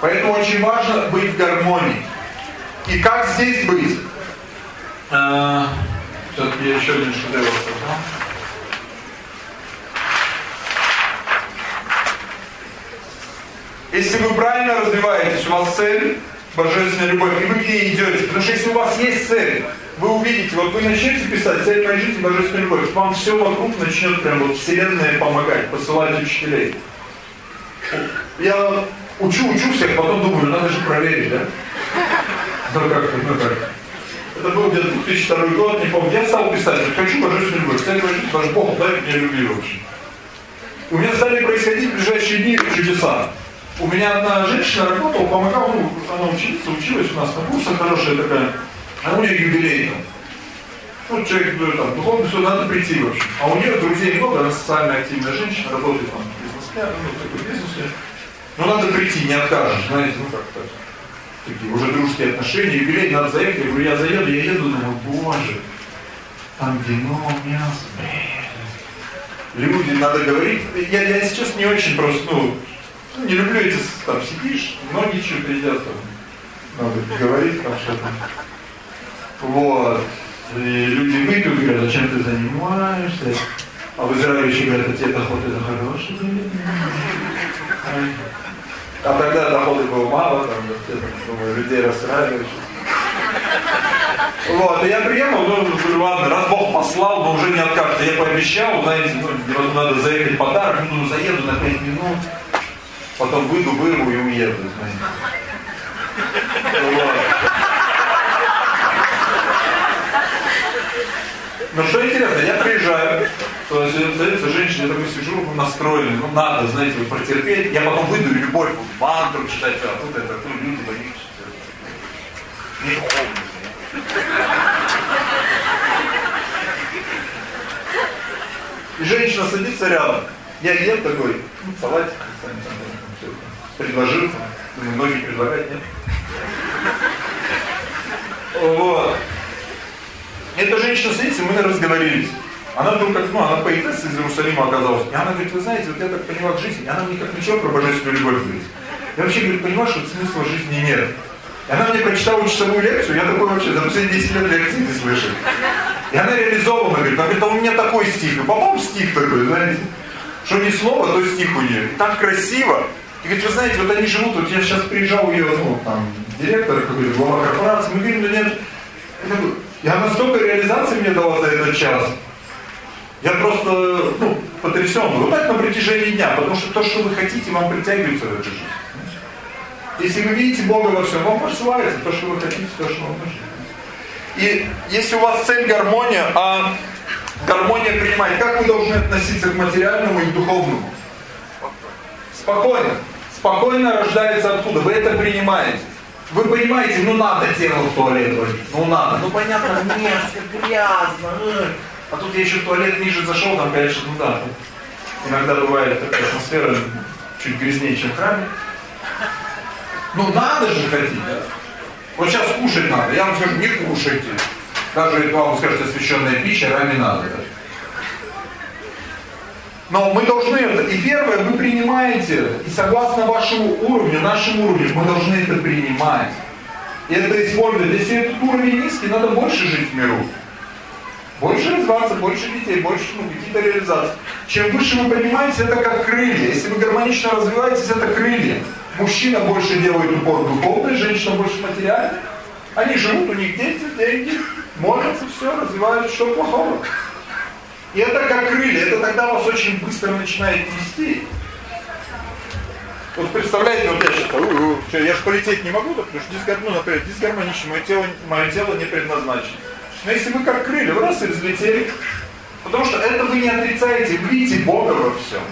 Поэтому очень важно быть в гармонии. И как здесь быть? А, Все-таки я еще один шедевр создал. Правильно развиваетесь, у вас цель, божественная любовь, и вы к ней идете. Потому что если у вас есть цель, вы увидите, вот вы начнете писать цель моей жизни божественная любовь, вам все вокруг начнет прям вот вселенная помогать, посылать учителей. Я учу, учу всех, потом думаю, надо же проверить, да? Ну как, ну как. Это был где-то 2002 год, не помню. Я стал писать, хочу божественную любовь. Цель моей жизни, Бог, дай мне любви вообще. У меня стали происходить в ближайшие дни чудеса. У меня одна женщина работала, помогала, ну, она учится, училась у нас на курсе, хорошая такая. А у нее юбилей там. Ну, человек, ну, там, духовный суд, надо прийти, в общем. А у нее друзей много, она социально активная женщина, работает там в бизнесе, ну. Ну, надо прийти, не откажешь, знаете, ну, как-то. Такие уже дружеские отношения, юбилей, надо заехать. Я говорю, я заеду, я еду, думаю, боже, там вино, мясо, Люди, надо говорить. Я, я сейчас не очень просто, ну, не люблю эти, там, сидишь, ноги что-то едят, надо говорить, там, что-то. Вот. И люди выпьют, говорят, зачем ты занимаешься? А в Израиле еще говорят, а тебе доход это хороший А тогда дохода было мало, там, думаю, людей расстраиваешь. Вот, и я приехал, ну, говорю, ладно, раз Бог послал, но уже не откажется. Я пообещал, знаете, ну, надо заехать подарок, ну, заеду на 5 минут, потом выйду, вырву и уеду, знаете. Вот. Но что интересно, я приезжаю, то есть садится женщина, я такой сижу, настроенный, ну надо, знаете, вы протерпеть, я потом выйду и любовь, мантру читать, а тут это, тут люди боитесь. Не. И женщина садится рядом. Я ем такой, ну, салатик, предложил, многие предлагают, нет? Вот. Эта женщина садится, мы разговорились. Она вдруг как, ну, она поэтесса из Иерусалима оказалась. И она говорит, вы знаете, вот я так поняла к жизни, она мне как ничего про божественную любовь говорит. Я вообще, говорит, понимаю, что смысла жизни нет. И она мне прочитала часовую лекцию, я такой вообще за последние 10 лет лекции не слышал. И она реализована, говорит, она говорит, а у меня такой стих, и попал стих такой, знаете, что ни слова, то стих у нее. И так красиво. И говорит, вы знаете, вот они живут, вот я сейчас приезжал ее, ну, там, директор какой-то, глава корпорации, мы говорим, да нет, и она столько реализации мне дала за этот час. Я просто, ну, потрясен. Вот так на протяжении дня, потому что то, что вы хотите, вам притягивается в эту жизнь. Если вы видите Бога во всем, вам посылается то, что вы хотите, то, что вам нужно. И если у вас цель гармония, а гармония принимает, как вы должны относиться к материальному и к духовному? Спокойно. Спокойно рождается оттуда. Вы это принимаете. Вы понимаете, ну надо тело в туалет водить. Ну надо. Ну понятно, мерзко, грязно. А тут я еще в туалет ниже зашел, там, конечно, ну да. Иногда бывает атмосфера чуть грязнее, чем в храме. Ну надо же хотеть, да? Вот сейчас кушать надо. Я вам скажу, не кушайте. Даже вам скажет освященная пища, раме надо. Да? Но мы должны это. И первое, вы принимаете, и согласно вашему уровню, нашему уровню, мы должны это принимать. И это использовать. Если этот уровень низкий, надо больше жить в миру. Больше развиваться, больше детей, больше ну, какие-то реализации. Чем выше вы понимаете, это как крылья. Если вы гармонично развиваетесь, это крылья. Мужчина больше делает упор духовный, женщина больше материальный. Они живут, у них дети, деньги, молятся, все, развивают, что плохого. И это как крылья, это тогда вас очень быстро начинает нести. Вот представляете, вот я сейчас, я же полететь не могу, потому что дисгар, ну, например, дисгармонично, мое тело, мое тело не предназначено. Но если вы как крылья, раз и взлетели, потому что это вы не отрицаете, вы видите Бога во всем.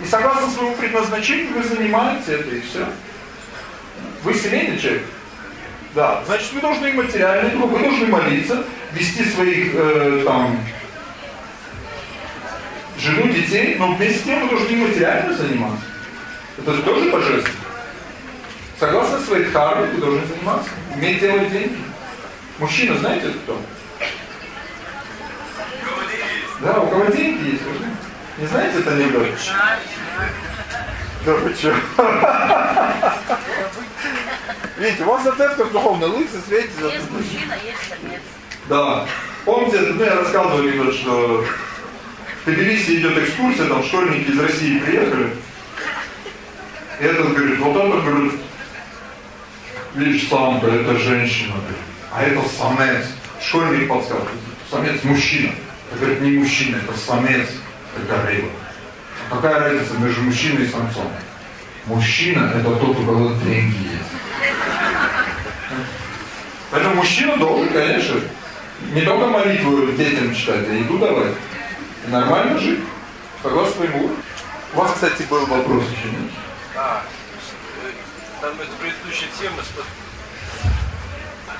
И согласно своему предназначению вы занимаетесь это и все. Вы семейный человек. Да, значит вы должны материально, вы должны молиться, вести своих э, там жену, детей, но вместе с тем вы должны материально заниматься. Это же тоже божественно. Согласно своей дхарме вы должны заниматься, уметь делать деньги. Мужчина, знаете кто? Да, у кого деньги есть, вы не знаете это анекдот? Да вы что? Видите, у вас зацепка духовная, лысый светится. Есть мужчина, есть самец. Да. Помните, ну я рассказывал что в Тбилиси идет экскурсия, там школьники из России приехали. И этот говорит, вот он говорит, видишь, самка, это женщина, а это самец. Школьник подсказывает, самец мужчина. Это говорит, не мужчина, это самец, это рыба. А какая разница между мужчиной и самцом? Мужчина это тот, у кого деньги есть. Поэтому мужчина должен, конечно, не только молитву детям читать, а еду давать. Нормально жить. Согласно своему уровню. У вас, кстати, был вопрос еще, нет? А, там это предыдущая тема,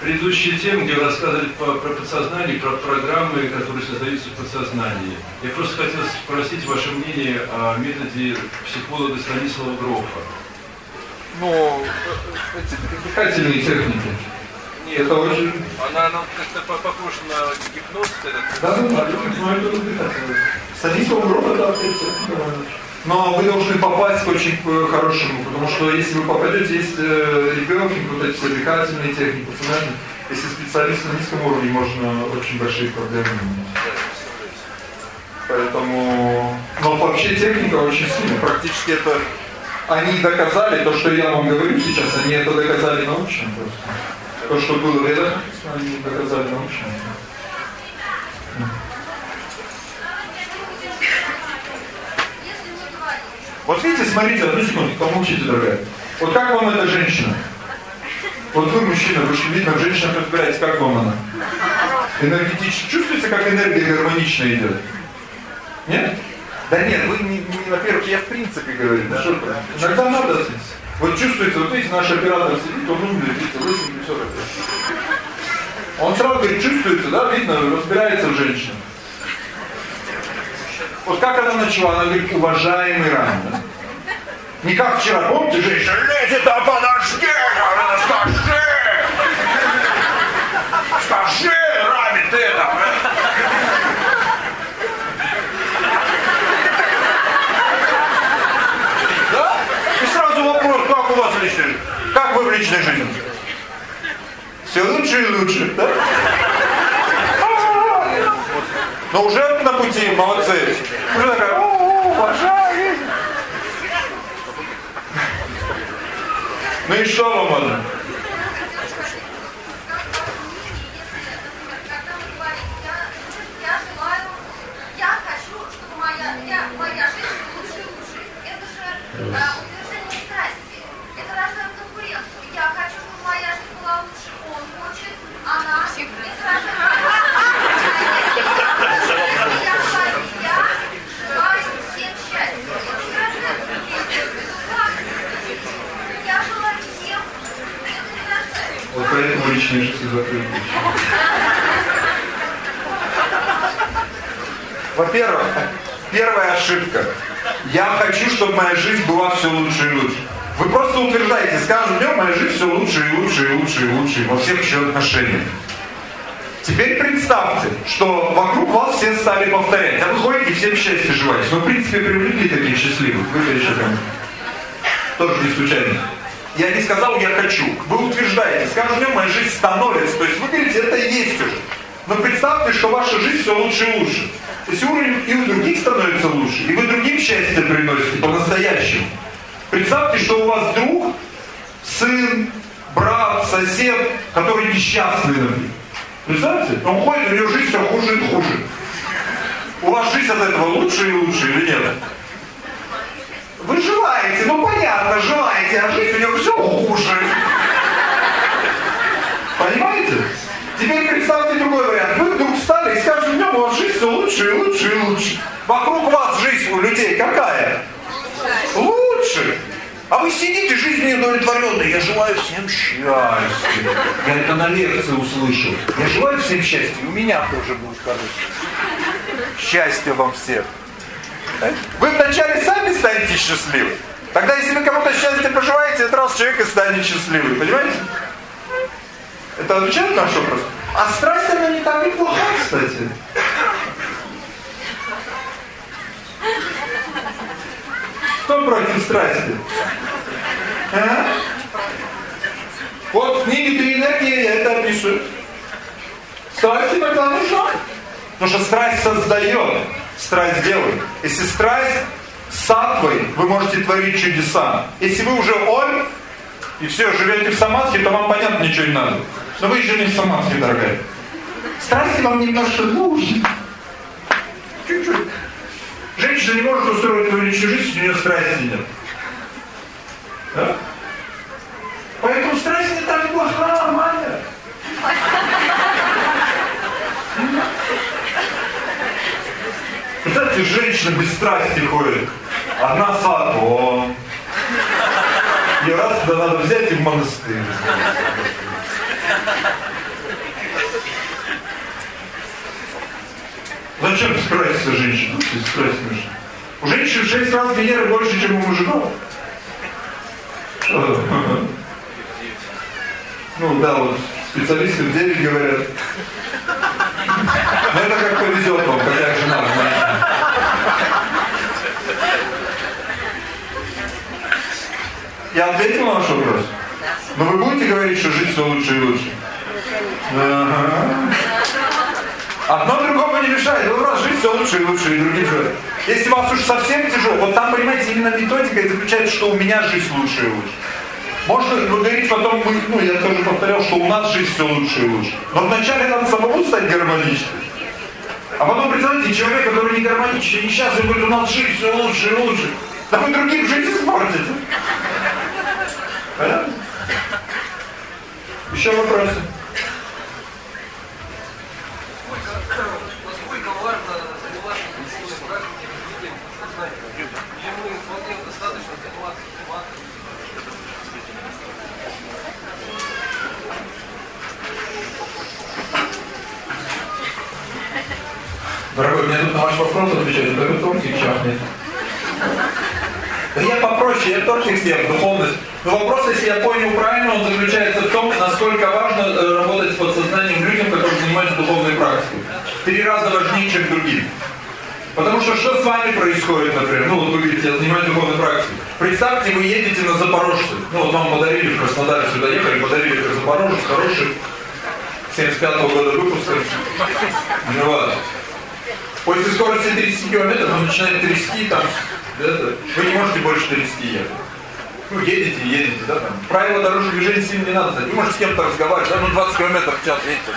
предыдущая тема, где вы рассказывали про, про подсознание, про программы, которые создаются в подсознании. Я просто хотел спросить ваше мнение о методе психолога Станислава Грофа. Ну, эти дыхательные техники. Нет, это очень... Она, она как-то похожа на гипноз. Этот... Да, да, да, но это дыхательные. Станислав Гроф, да, но вы должны попасть к очень э, хорошему, потому что если вы попадете, есть э, ребенки, вот эти все дыхательные техники, понимаете, если специалист на низком уровне, можно очень большие проблемы иметь. Поэтому, но вообще техника очень сильная, практически это, они доказали, то, что я вам говорю сейчас, они это доказали научно просто. То, что было реально, они доказали научно. Вот видите, смотрите, одну секунду, помолчите, дорогая. Вот как вам эта женщина? Вот вы, мужчина, вы же видно, в женщинах разбираетесь, как вам она? Энергетически. Чувствуете, как энергия гармонично идет? Нет? Да нет, вы не, не во-первых, я в принципе говорю. Да, что да. Иногда надо. Вот чувствуется, вот видите, наш оператор сидит, он умный, видите, лысенький, все такое. Он сразу говорит, чувствуется, да, видно, разбирается в женщине. Вот как она начала? Она говорит, уважаемый Ран. Да? Не как вчера, помните, женщина, леди, да подожди, скажи! Скажи, Рами, ты это! Да? И сразу вопрос, как у вас личная жизнь? Как вы в личной жизни? Все лучше и лучше, да? Но уже на пути, молодцы. Уже такая, о, уважаю. Ну и что вам надо? моя жизнь лучше и лучше. Это же а, утверждение страсти. Это рождает конкуренцию. Я хочу, чтобы моя жизнь была лучше. Он хочет, она. Это рождает Я говорю, я желаю всем счастья. Это рождает конкуренцию. Я желаю всем. Это не рождает. Вот жизнь закрыта. Во-первых, первая ошибка. Я хочу, чтобы моя жизнь была все лучше и лучше. Вы просто утверждаете, с каждым днем моя жизнь все лучше и лучше и лучше и лучше во всех еще отношениях. Теперь представьте, что вокруг вас все стали повторять. А вы ходите всем счастье желаете. Ну, в принципе, привлекли таких счастливых. Вы там тоже не случайно. Я не сказал «я хочу». Вы утверждаете, с каждым днем моя жизнь становится. То есть вы говорите, это и есть уже. Но представьте, что ваша жизнь все лучше и лучше. То есть уровень и у других становится лучше, и вы другим счастье приносите по-настоящему. Представьте, что у вас друг, сын, брат, сосед, который несчастный, например. Представьте? Он ходит, у него жизнь все хуже и хуже. У вас жизнь от этого лучше и лучше или нет? Вы желаете, ну понятно, желаете, а жизнь у него все хуже. Понимаете? Теперь представьте другой вариант. Вы вдруг встали и с каждым днем у вас жизнь все лучше и лучше и лучше. Вокруг вас жизнь у людей какая? Лучше. А вы сидите, жизнь неудовлетворенная. Я желаю всем счастья. Я это на лекции услышал. Я желаю всем счастья. У меня тоже будет хорошо. Счастья вам всем. Вы вначале сами станете счастливы. Тогда, если вы кому-то счастье пожелаете, этот раз человек и станет счастливым. Понимаете? Это отвечает на наш вопрос? А страсть, она не так и плоха, кстати. Кто против страсти? А? Вот в книге «Три энергии» это описывают. Страсть иногда нужна. Потому что страсть создает, страсть делает. Если страсть сатвой, вы можете творить чудеса. Если вы уже оль, и все, живете в самадхи, то вам понятно ничего не надо. Но вы еще не в самадхи, дорогая. Страсти вам немножко нужны. Чуть-чуть. Женщина не может устроить свою личную жизнь, если у нее страсти нет. Да? Поэтому страсть не так плоха, нормально. Представьте, женщина без страсти ходит. Одна сад, о. И раз туда надо взять и в монастырь. Зачем скраситься женщина? Скрасить нужно. У женщин в шесть раз Венеры больше, чем у мужиков. Ну да, вот специалисты в 9 говорят. Но это как повезет вам, какая жена, знаете. Я ответил на ваш вопрос? Но вы будете говорить, что жить все лучше и лучше? Ага. Одно другому не мешает. Вы раз жить все лучше и лучше, и другим же. Если вас уж совсем тяжело, вот там, понимаете, именно методика и заключается, что у меня жизнь лучше и лучше. Можно говорить потом, мы, ну я тоже повторял, что у нас жизнь все лучше и лучше. Но вначале надо самому стать гармоничным. А потом, представьте, человек, который не гармоничный, несчастный, говорит, у нас жизнь все лучше и лучше. Да вы другим жизнь испортите. Понятно? Еще вопросы? Дорогой, мне тут на ваш вопрос отвечать, это тортик чахнет. Да я попроще, я тортик съем, духовность. Но вопрос, если я понял правильно, он заключается в том, насколько важно э, работать с подсознанием людям, которые занимаются духовной практикой. Три раза важнее, чем другим. Потому что что с вами происходит, например? Ну вот вы говорите, я занимаюсь духовной практикой. Представьте, вы едете на Запорожце. Ну вот вам подарили в Краснодаре сюда ехали, подарили как Запорожец, хороший, 75 -го года выпуска. Ну ладно. После скорости 30 километров он начинает трясти, там, это, вы не можете больше 30 ехать. Ну, едете, едете, да, там. Правила дорожного движения сильно не надо знать. Вы можете с кем-то разговаривать, да, ну 20 километров в час, видите.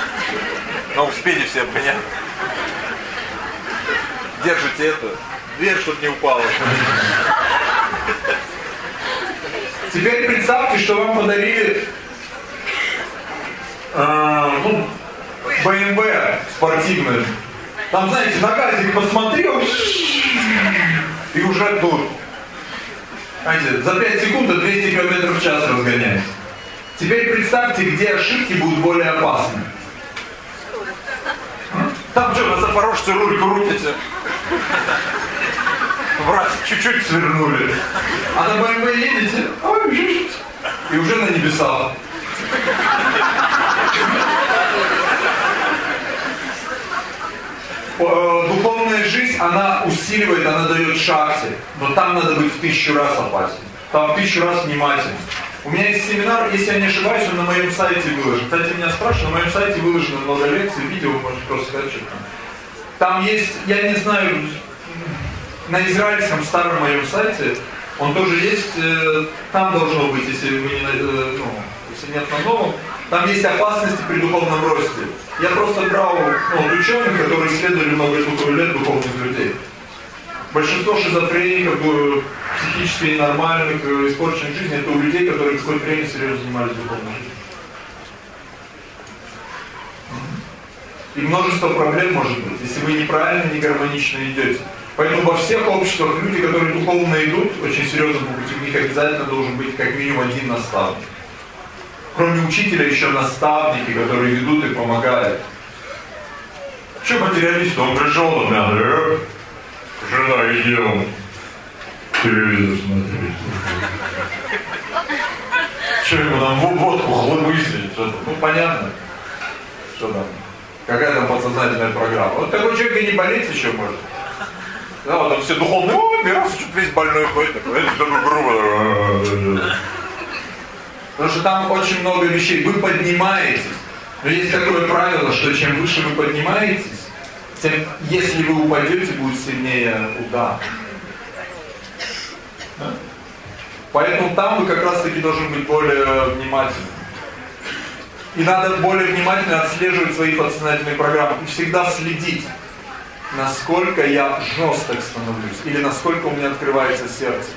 Но успели все понять. Держите это, дверь, чтобы не упала. Теперь представьте, что вам подарили э, ну, BMW спортивную. Там, знаете, на газик посмотрел, и уже тут. Знаете, за 5 секунд до 200 км в час разгоняется. Теперь представьте, где ошибки будут более опасны. Там что, на запорожце руль крутите? В раз чуть-чуть свернули. А на БМВ едете, ой, жить. и уже на небесах. Духовная жизнь, она усиливает, она дает шахте. Но там надо быть в тысячу раз опаснее. Там в тысячу раз внимательнее. У меня есть семинар, если я не ошибаюсь, он на моем сайте выложен. Кстати, меня спрашивают, на моем сайте выложено много лекций, видео, вы можете просто сказать, что там. Там есть, я не знаю, на израильском старом моем сайте, он тоже есть, э, там должно быть, если вы не, э, ну, если нет на новом, там есть опасности при духовном росте. Я просто брал ну, ученых, которые исследовали много лет духовных людей. Большинство шизофреников, э, психически ненормальных, э, испорченных жизни, это у людей, которые какое-то время серьезно занимались духовной жизнью. И множество проблем может быть, если вы неправильно, не гармонично идете. Поэтому во всех обществах люди, которые духовно идут, очень серьезно по пути, у них обязательно должен быть как минимум один наставник. Кроме учителя еще наставники, которые ведут и помогают. Че материалист? Он пришел, у меня, э, жена и ел. Телевизор смотреть. Че ему там вод- водку хлобысить? Что-то? Ну понятно. Что там? Какая там подсознательная программа? Вот такой человек и не болеть еще может. Да, вот там все духовные, Мирас, что-то весь больной ходит, такой, это грубо. Потому что там очень много вещей. Вы поднимаетесь. Но есть такое правило, что чем выше вы поднимаетесь, тем, если вы упадете, будет сильнее удар. Да? Поэтому там вы как раз таки должны быть более внимательны. И надо более внимательно отслеживать свои подсознательные программы. И всегда следить, насколько я жесток становлюсь. Или насколько у меня открывается сердце.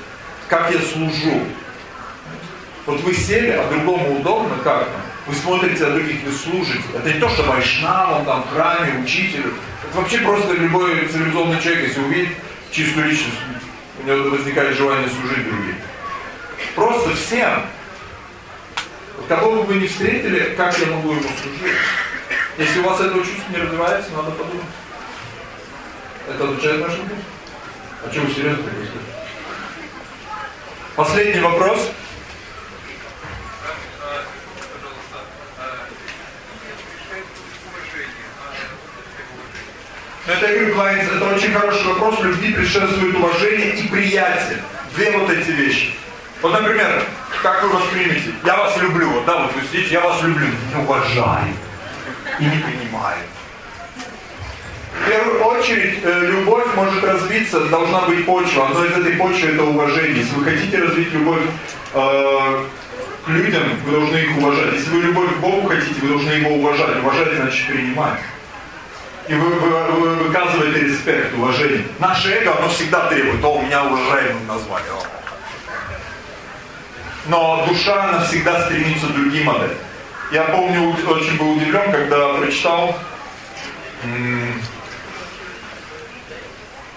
Как я служу. Вот вы сели, а другому удобно как-то. Вы смотрите, а других вы служите. Это не то, что вайшнав, он там храме, учитель. Это вообще просто любой цивилизованный человек, если увидит чистую личность, у него возникает желание служить другим. Просто всем. Кого бы вы не встретили, как я могу ему служить? Если у вас этого чувства не развивается, надо подумать. Это отвечает наш вопрос? А чего вы серьезно так Последний вопрос. Но это, я говорю, это очень хороший вопрос. Любви предшествует уважение и приятие. Две вот эти вещи. Вот, например, как вы воспримете? Я вас люблю. Вот, да, вот вы сидите, я вас люблю. Не уважаю. И не принимаю. В первую очередь, э, любовь может развиться, должна быть почва. Одно из этой почвы это уважение. Если вы хотите развить любовь э, к людям, вы должны их уважать. Если вы любовь к Богу хотите, вы должны его уважать. Уважать значит принимать. И вы, вы, вы выказываете респект, уважение. Наше эго, оно всегда требует, о, меня уважаемым назвали. Но душа, она всегда стремится к другим отдать. Я помню, очень был удивлен, когда прочитал,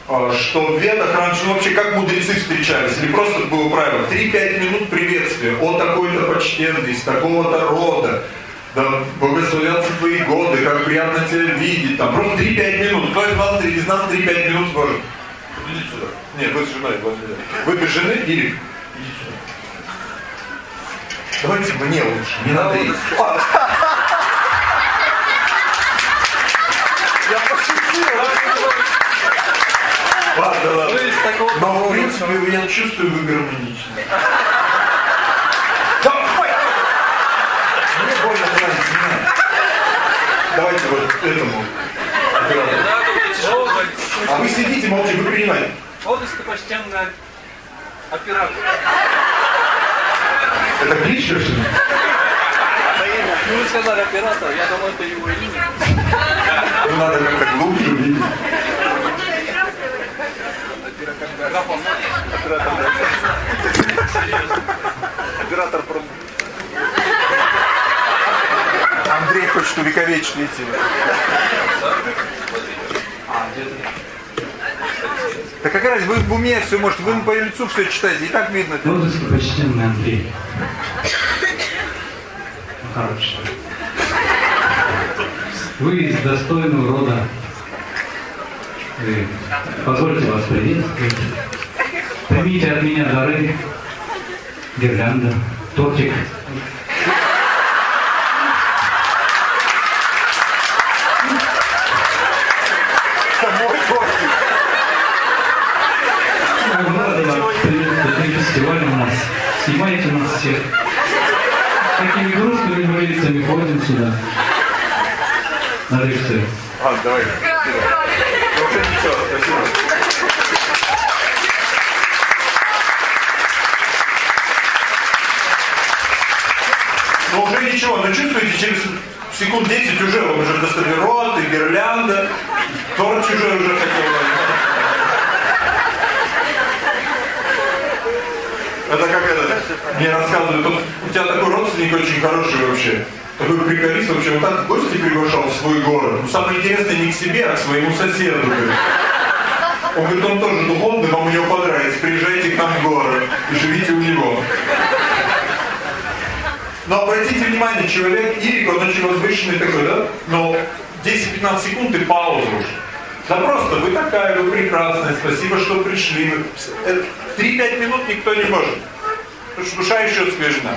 а, что в ведах раньше ну, вообще как мудрецы встречались, или просто было правило, 3-5 минут приветствия, о такой-то почтенный, из такого-то рода, да, благословятся твои годы, как приятно тебя видеть, там, просто 3-5 минут, кто из вас, из нас 3-5 минут сможет? Идите сюда. Нет, вы с женой, вы без жены, Ирик, идите сюда. Давайте мне лучше, не надо ей. Я пошутил. Ладно, ладно. Но в принципе я чувствую, вы гармоничны. Давайте вот этому. А вы сидите молча, вы принимаете. Вот достопочтенный оператор. Это кличка, что ли? Ну, вы сказали оператор, я думаю, это его имя. Ну, надо как-то глубже видеть. Оператор про... Андрей хочет увековечить эти. Да как раз вы в уме все, может, вы по лицу все читаете, и так видно. Вот достопочтенный Андрей. Ну, короче. Вы из достойного рода. Вы позвольте вас приветствовать. Примите от меня дары, гирлянда, тортик. Самой тортик. Рада вас приветствовать на фестивале у нас. Снимайте нас всех. Такими ходим сюда. Режиссер. Ладно, давай. Ну, уже ничего. Ну уже ничего, но чувствуете, через секунд 10 уже он уже гастролерот, и гирлянда, торт чужой уже хотел. Это как это, мне рассказывают, у тебя такой родственник очень хороший вообще. Такой приколист вообще, вот так в гости приглашал в свой город. Ну самое интересное не к себе, а к своему соседу. говорит. Он говорит, он тоже духовный, вам у него понравится, приезжайте к нам в город и живите у него. Но обратите внимание, человек, Ирик, он очень возвышенный такой, да? Но 10-15 секунд и паузу. Да просто, вы такая, вы прекрасная, спасибо, что пришли. Э, 3-5 минут никто не может. Потому что душа еще свежена.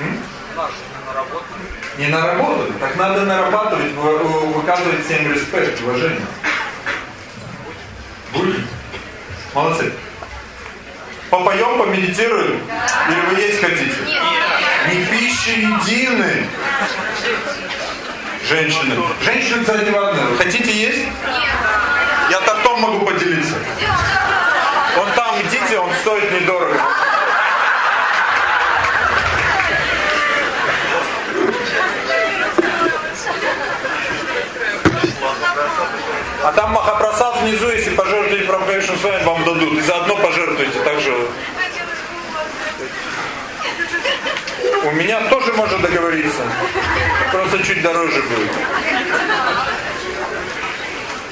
М? Не наработали. Так надо нарабатывать, вы- вы- выказывать всем респект, уважение. Будете? Молодцы. Попоем, помедитируем? Или вы есть хотите? Не пищи едины. Женщины. Женщины, кстати, важно. Хотите есть? Я тортом могу поделиться. Он там, идите, он стоит недорого. А там Махапрасад внизу, если пожертвуете Прампейшн с вами, вам дадут. И заодно пожертвуйте также. У меня тоже можно договориться. Просто чуть дороже будет.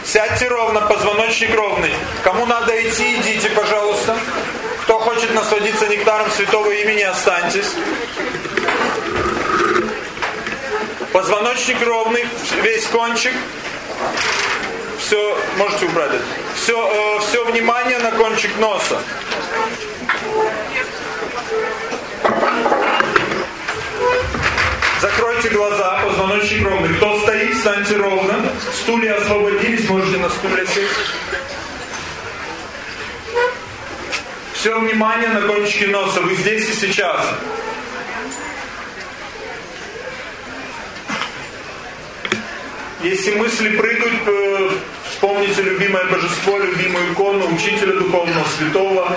Сядьте ровно, позвоночник ровный. Кому надо идти, идите, пожалуйста. Кто хочет насладиться нектаром святого имени, останьтесь. Позвоночник ровный, весь кончик. Все, можете убрать это. Все, э, все внимание на кончик носа. Закройте глаза, позвоночник ровный. Кто стоит, встаньте ровно. Стулья освободились, можете на стуле сесть. Все внимание на кончике носа. Вы здесь и сейчас. Если мысли прыгают, э, вспомните любимое божество, любимую икону, учителя духовного, святого.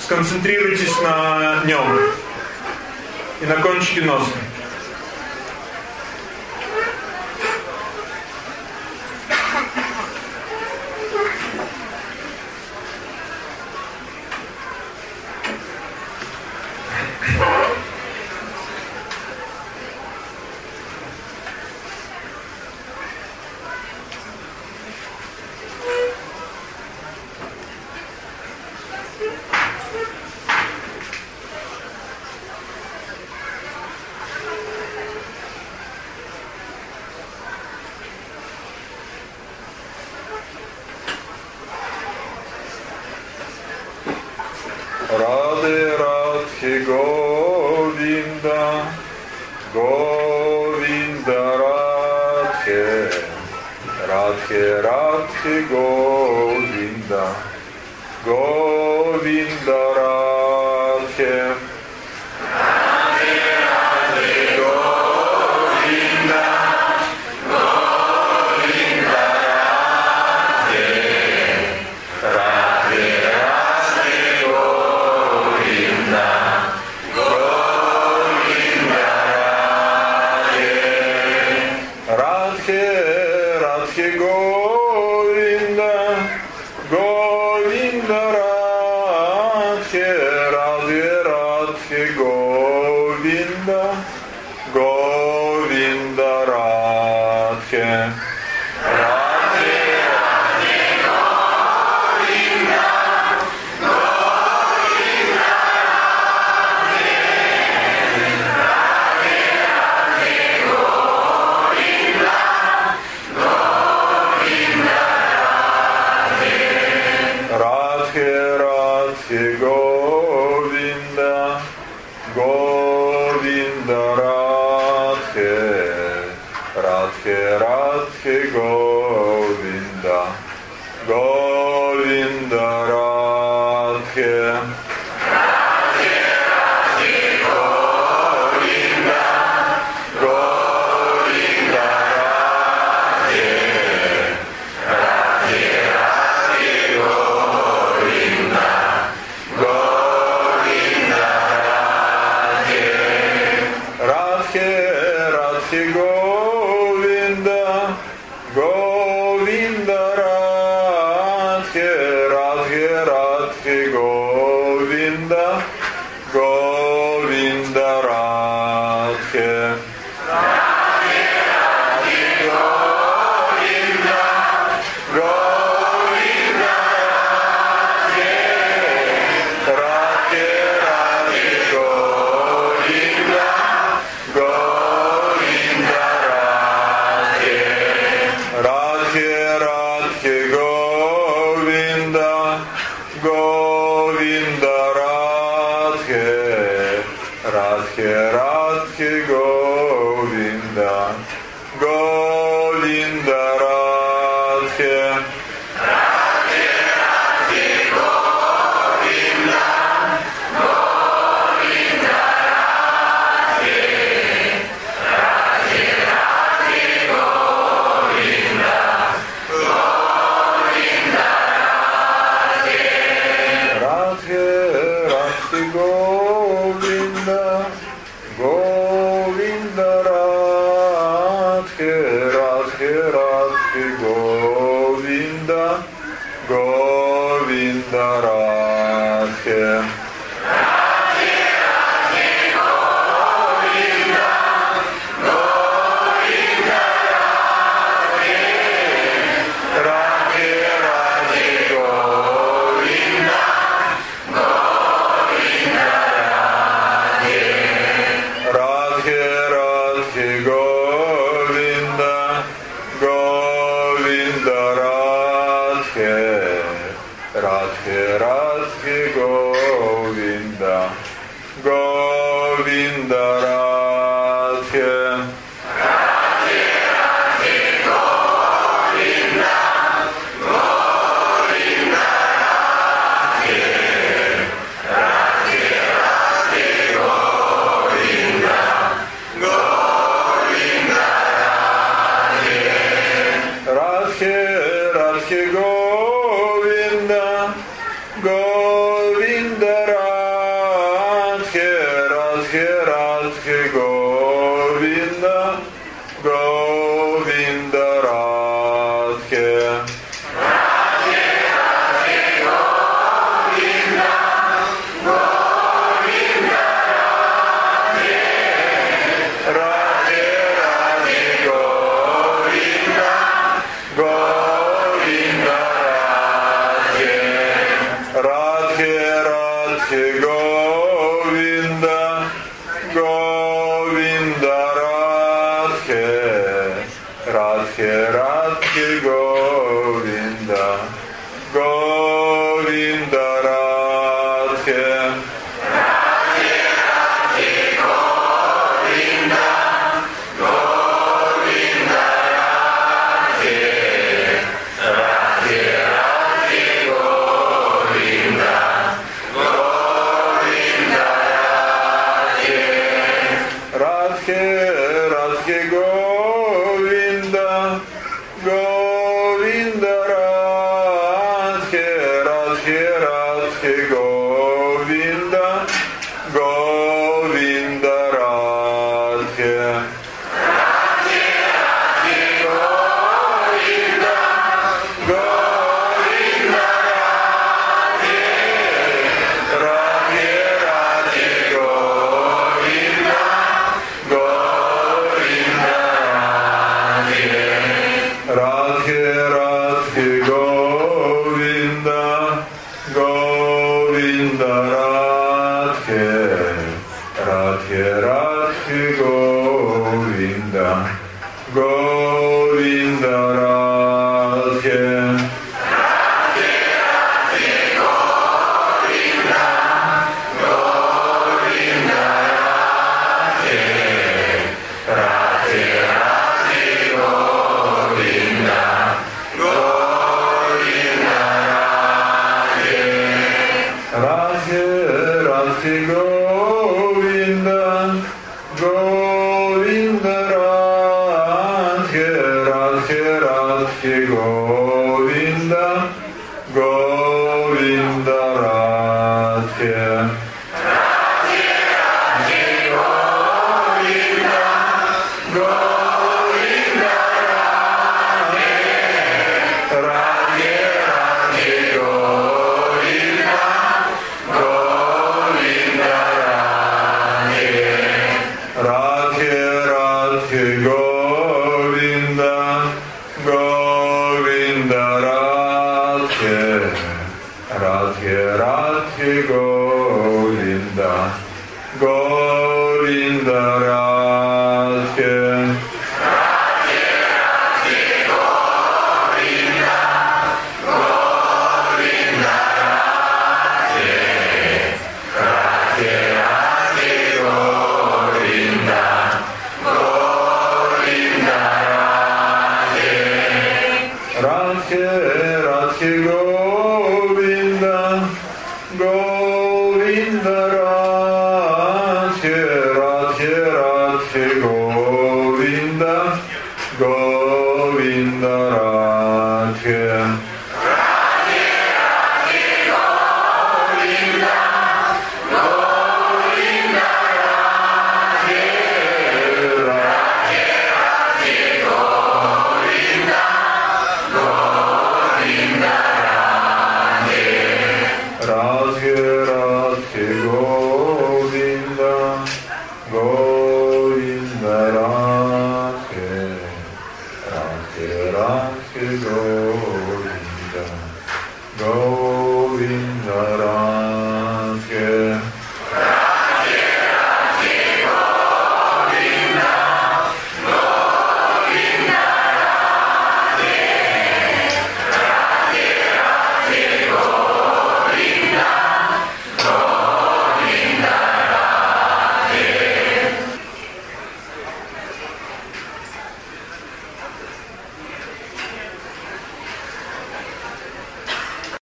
Сконцентрируйтесь на нем и на кончике носа.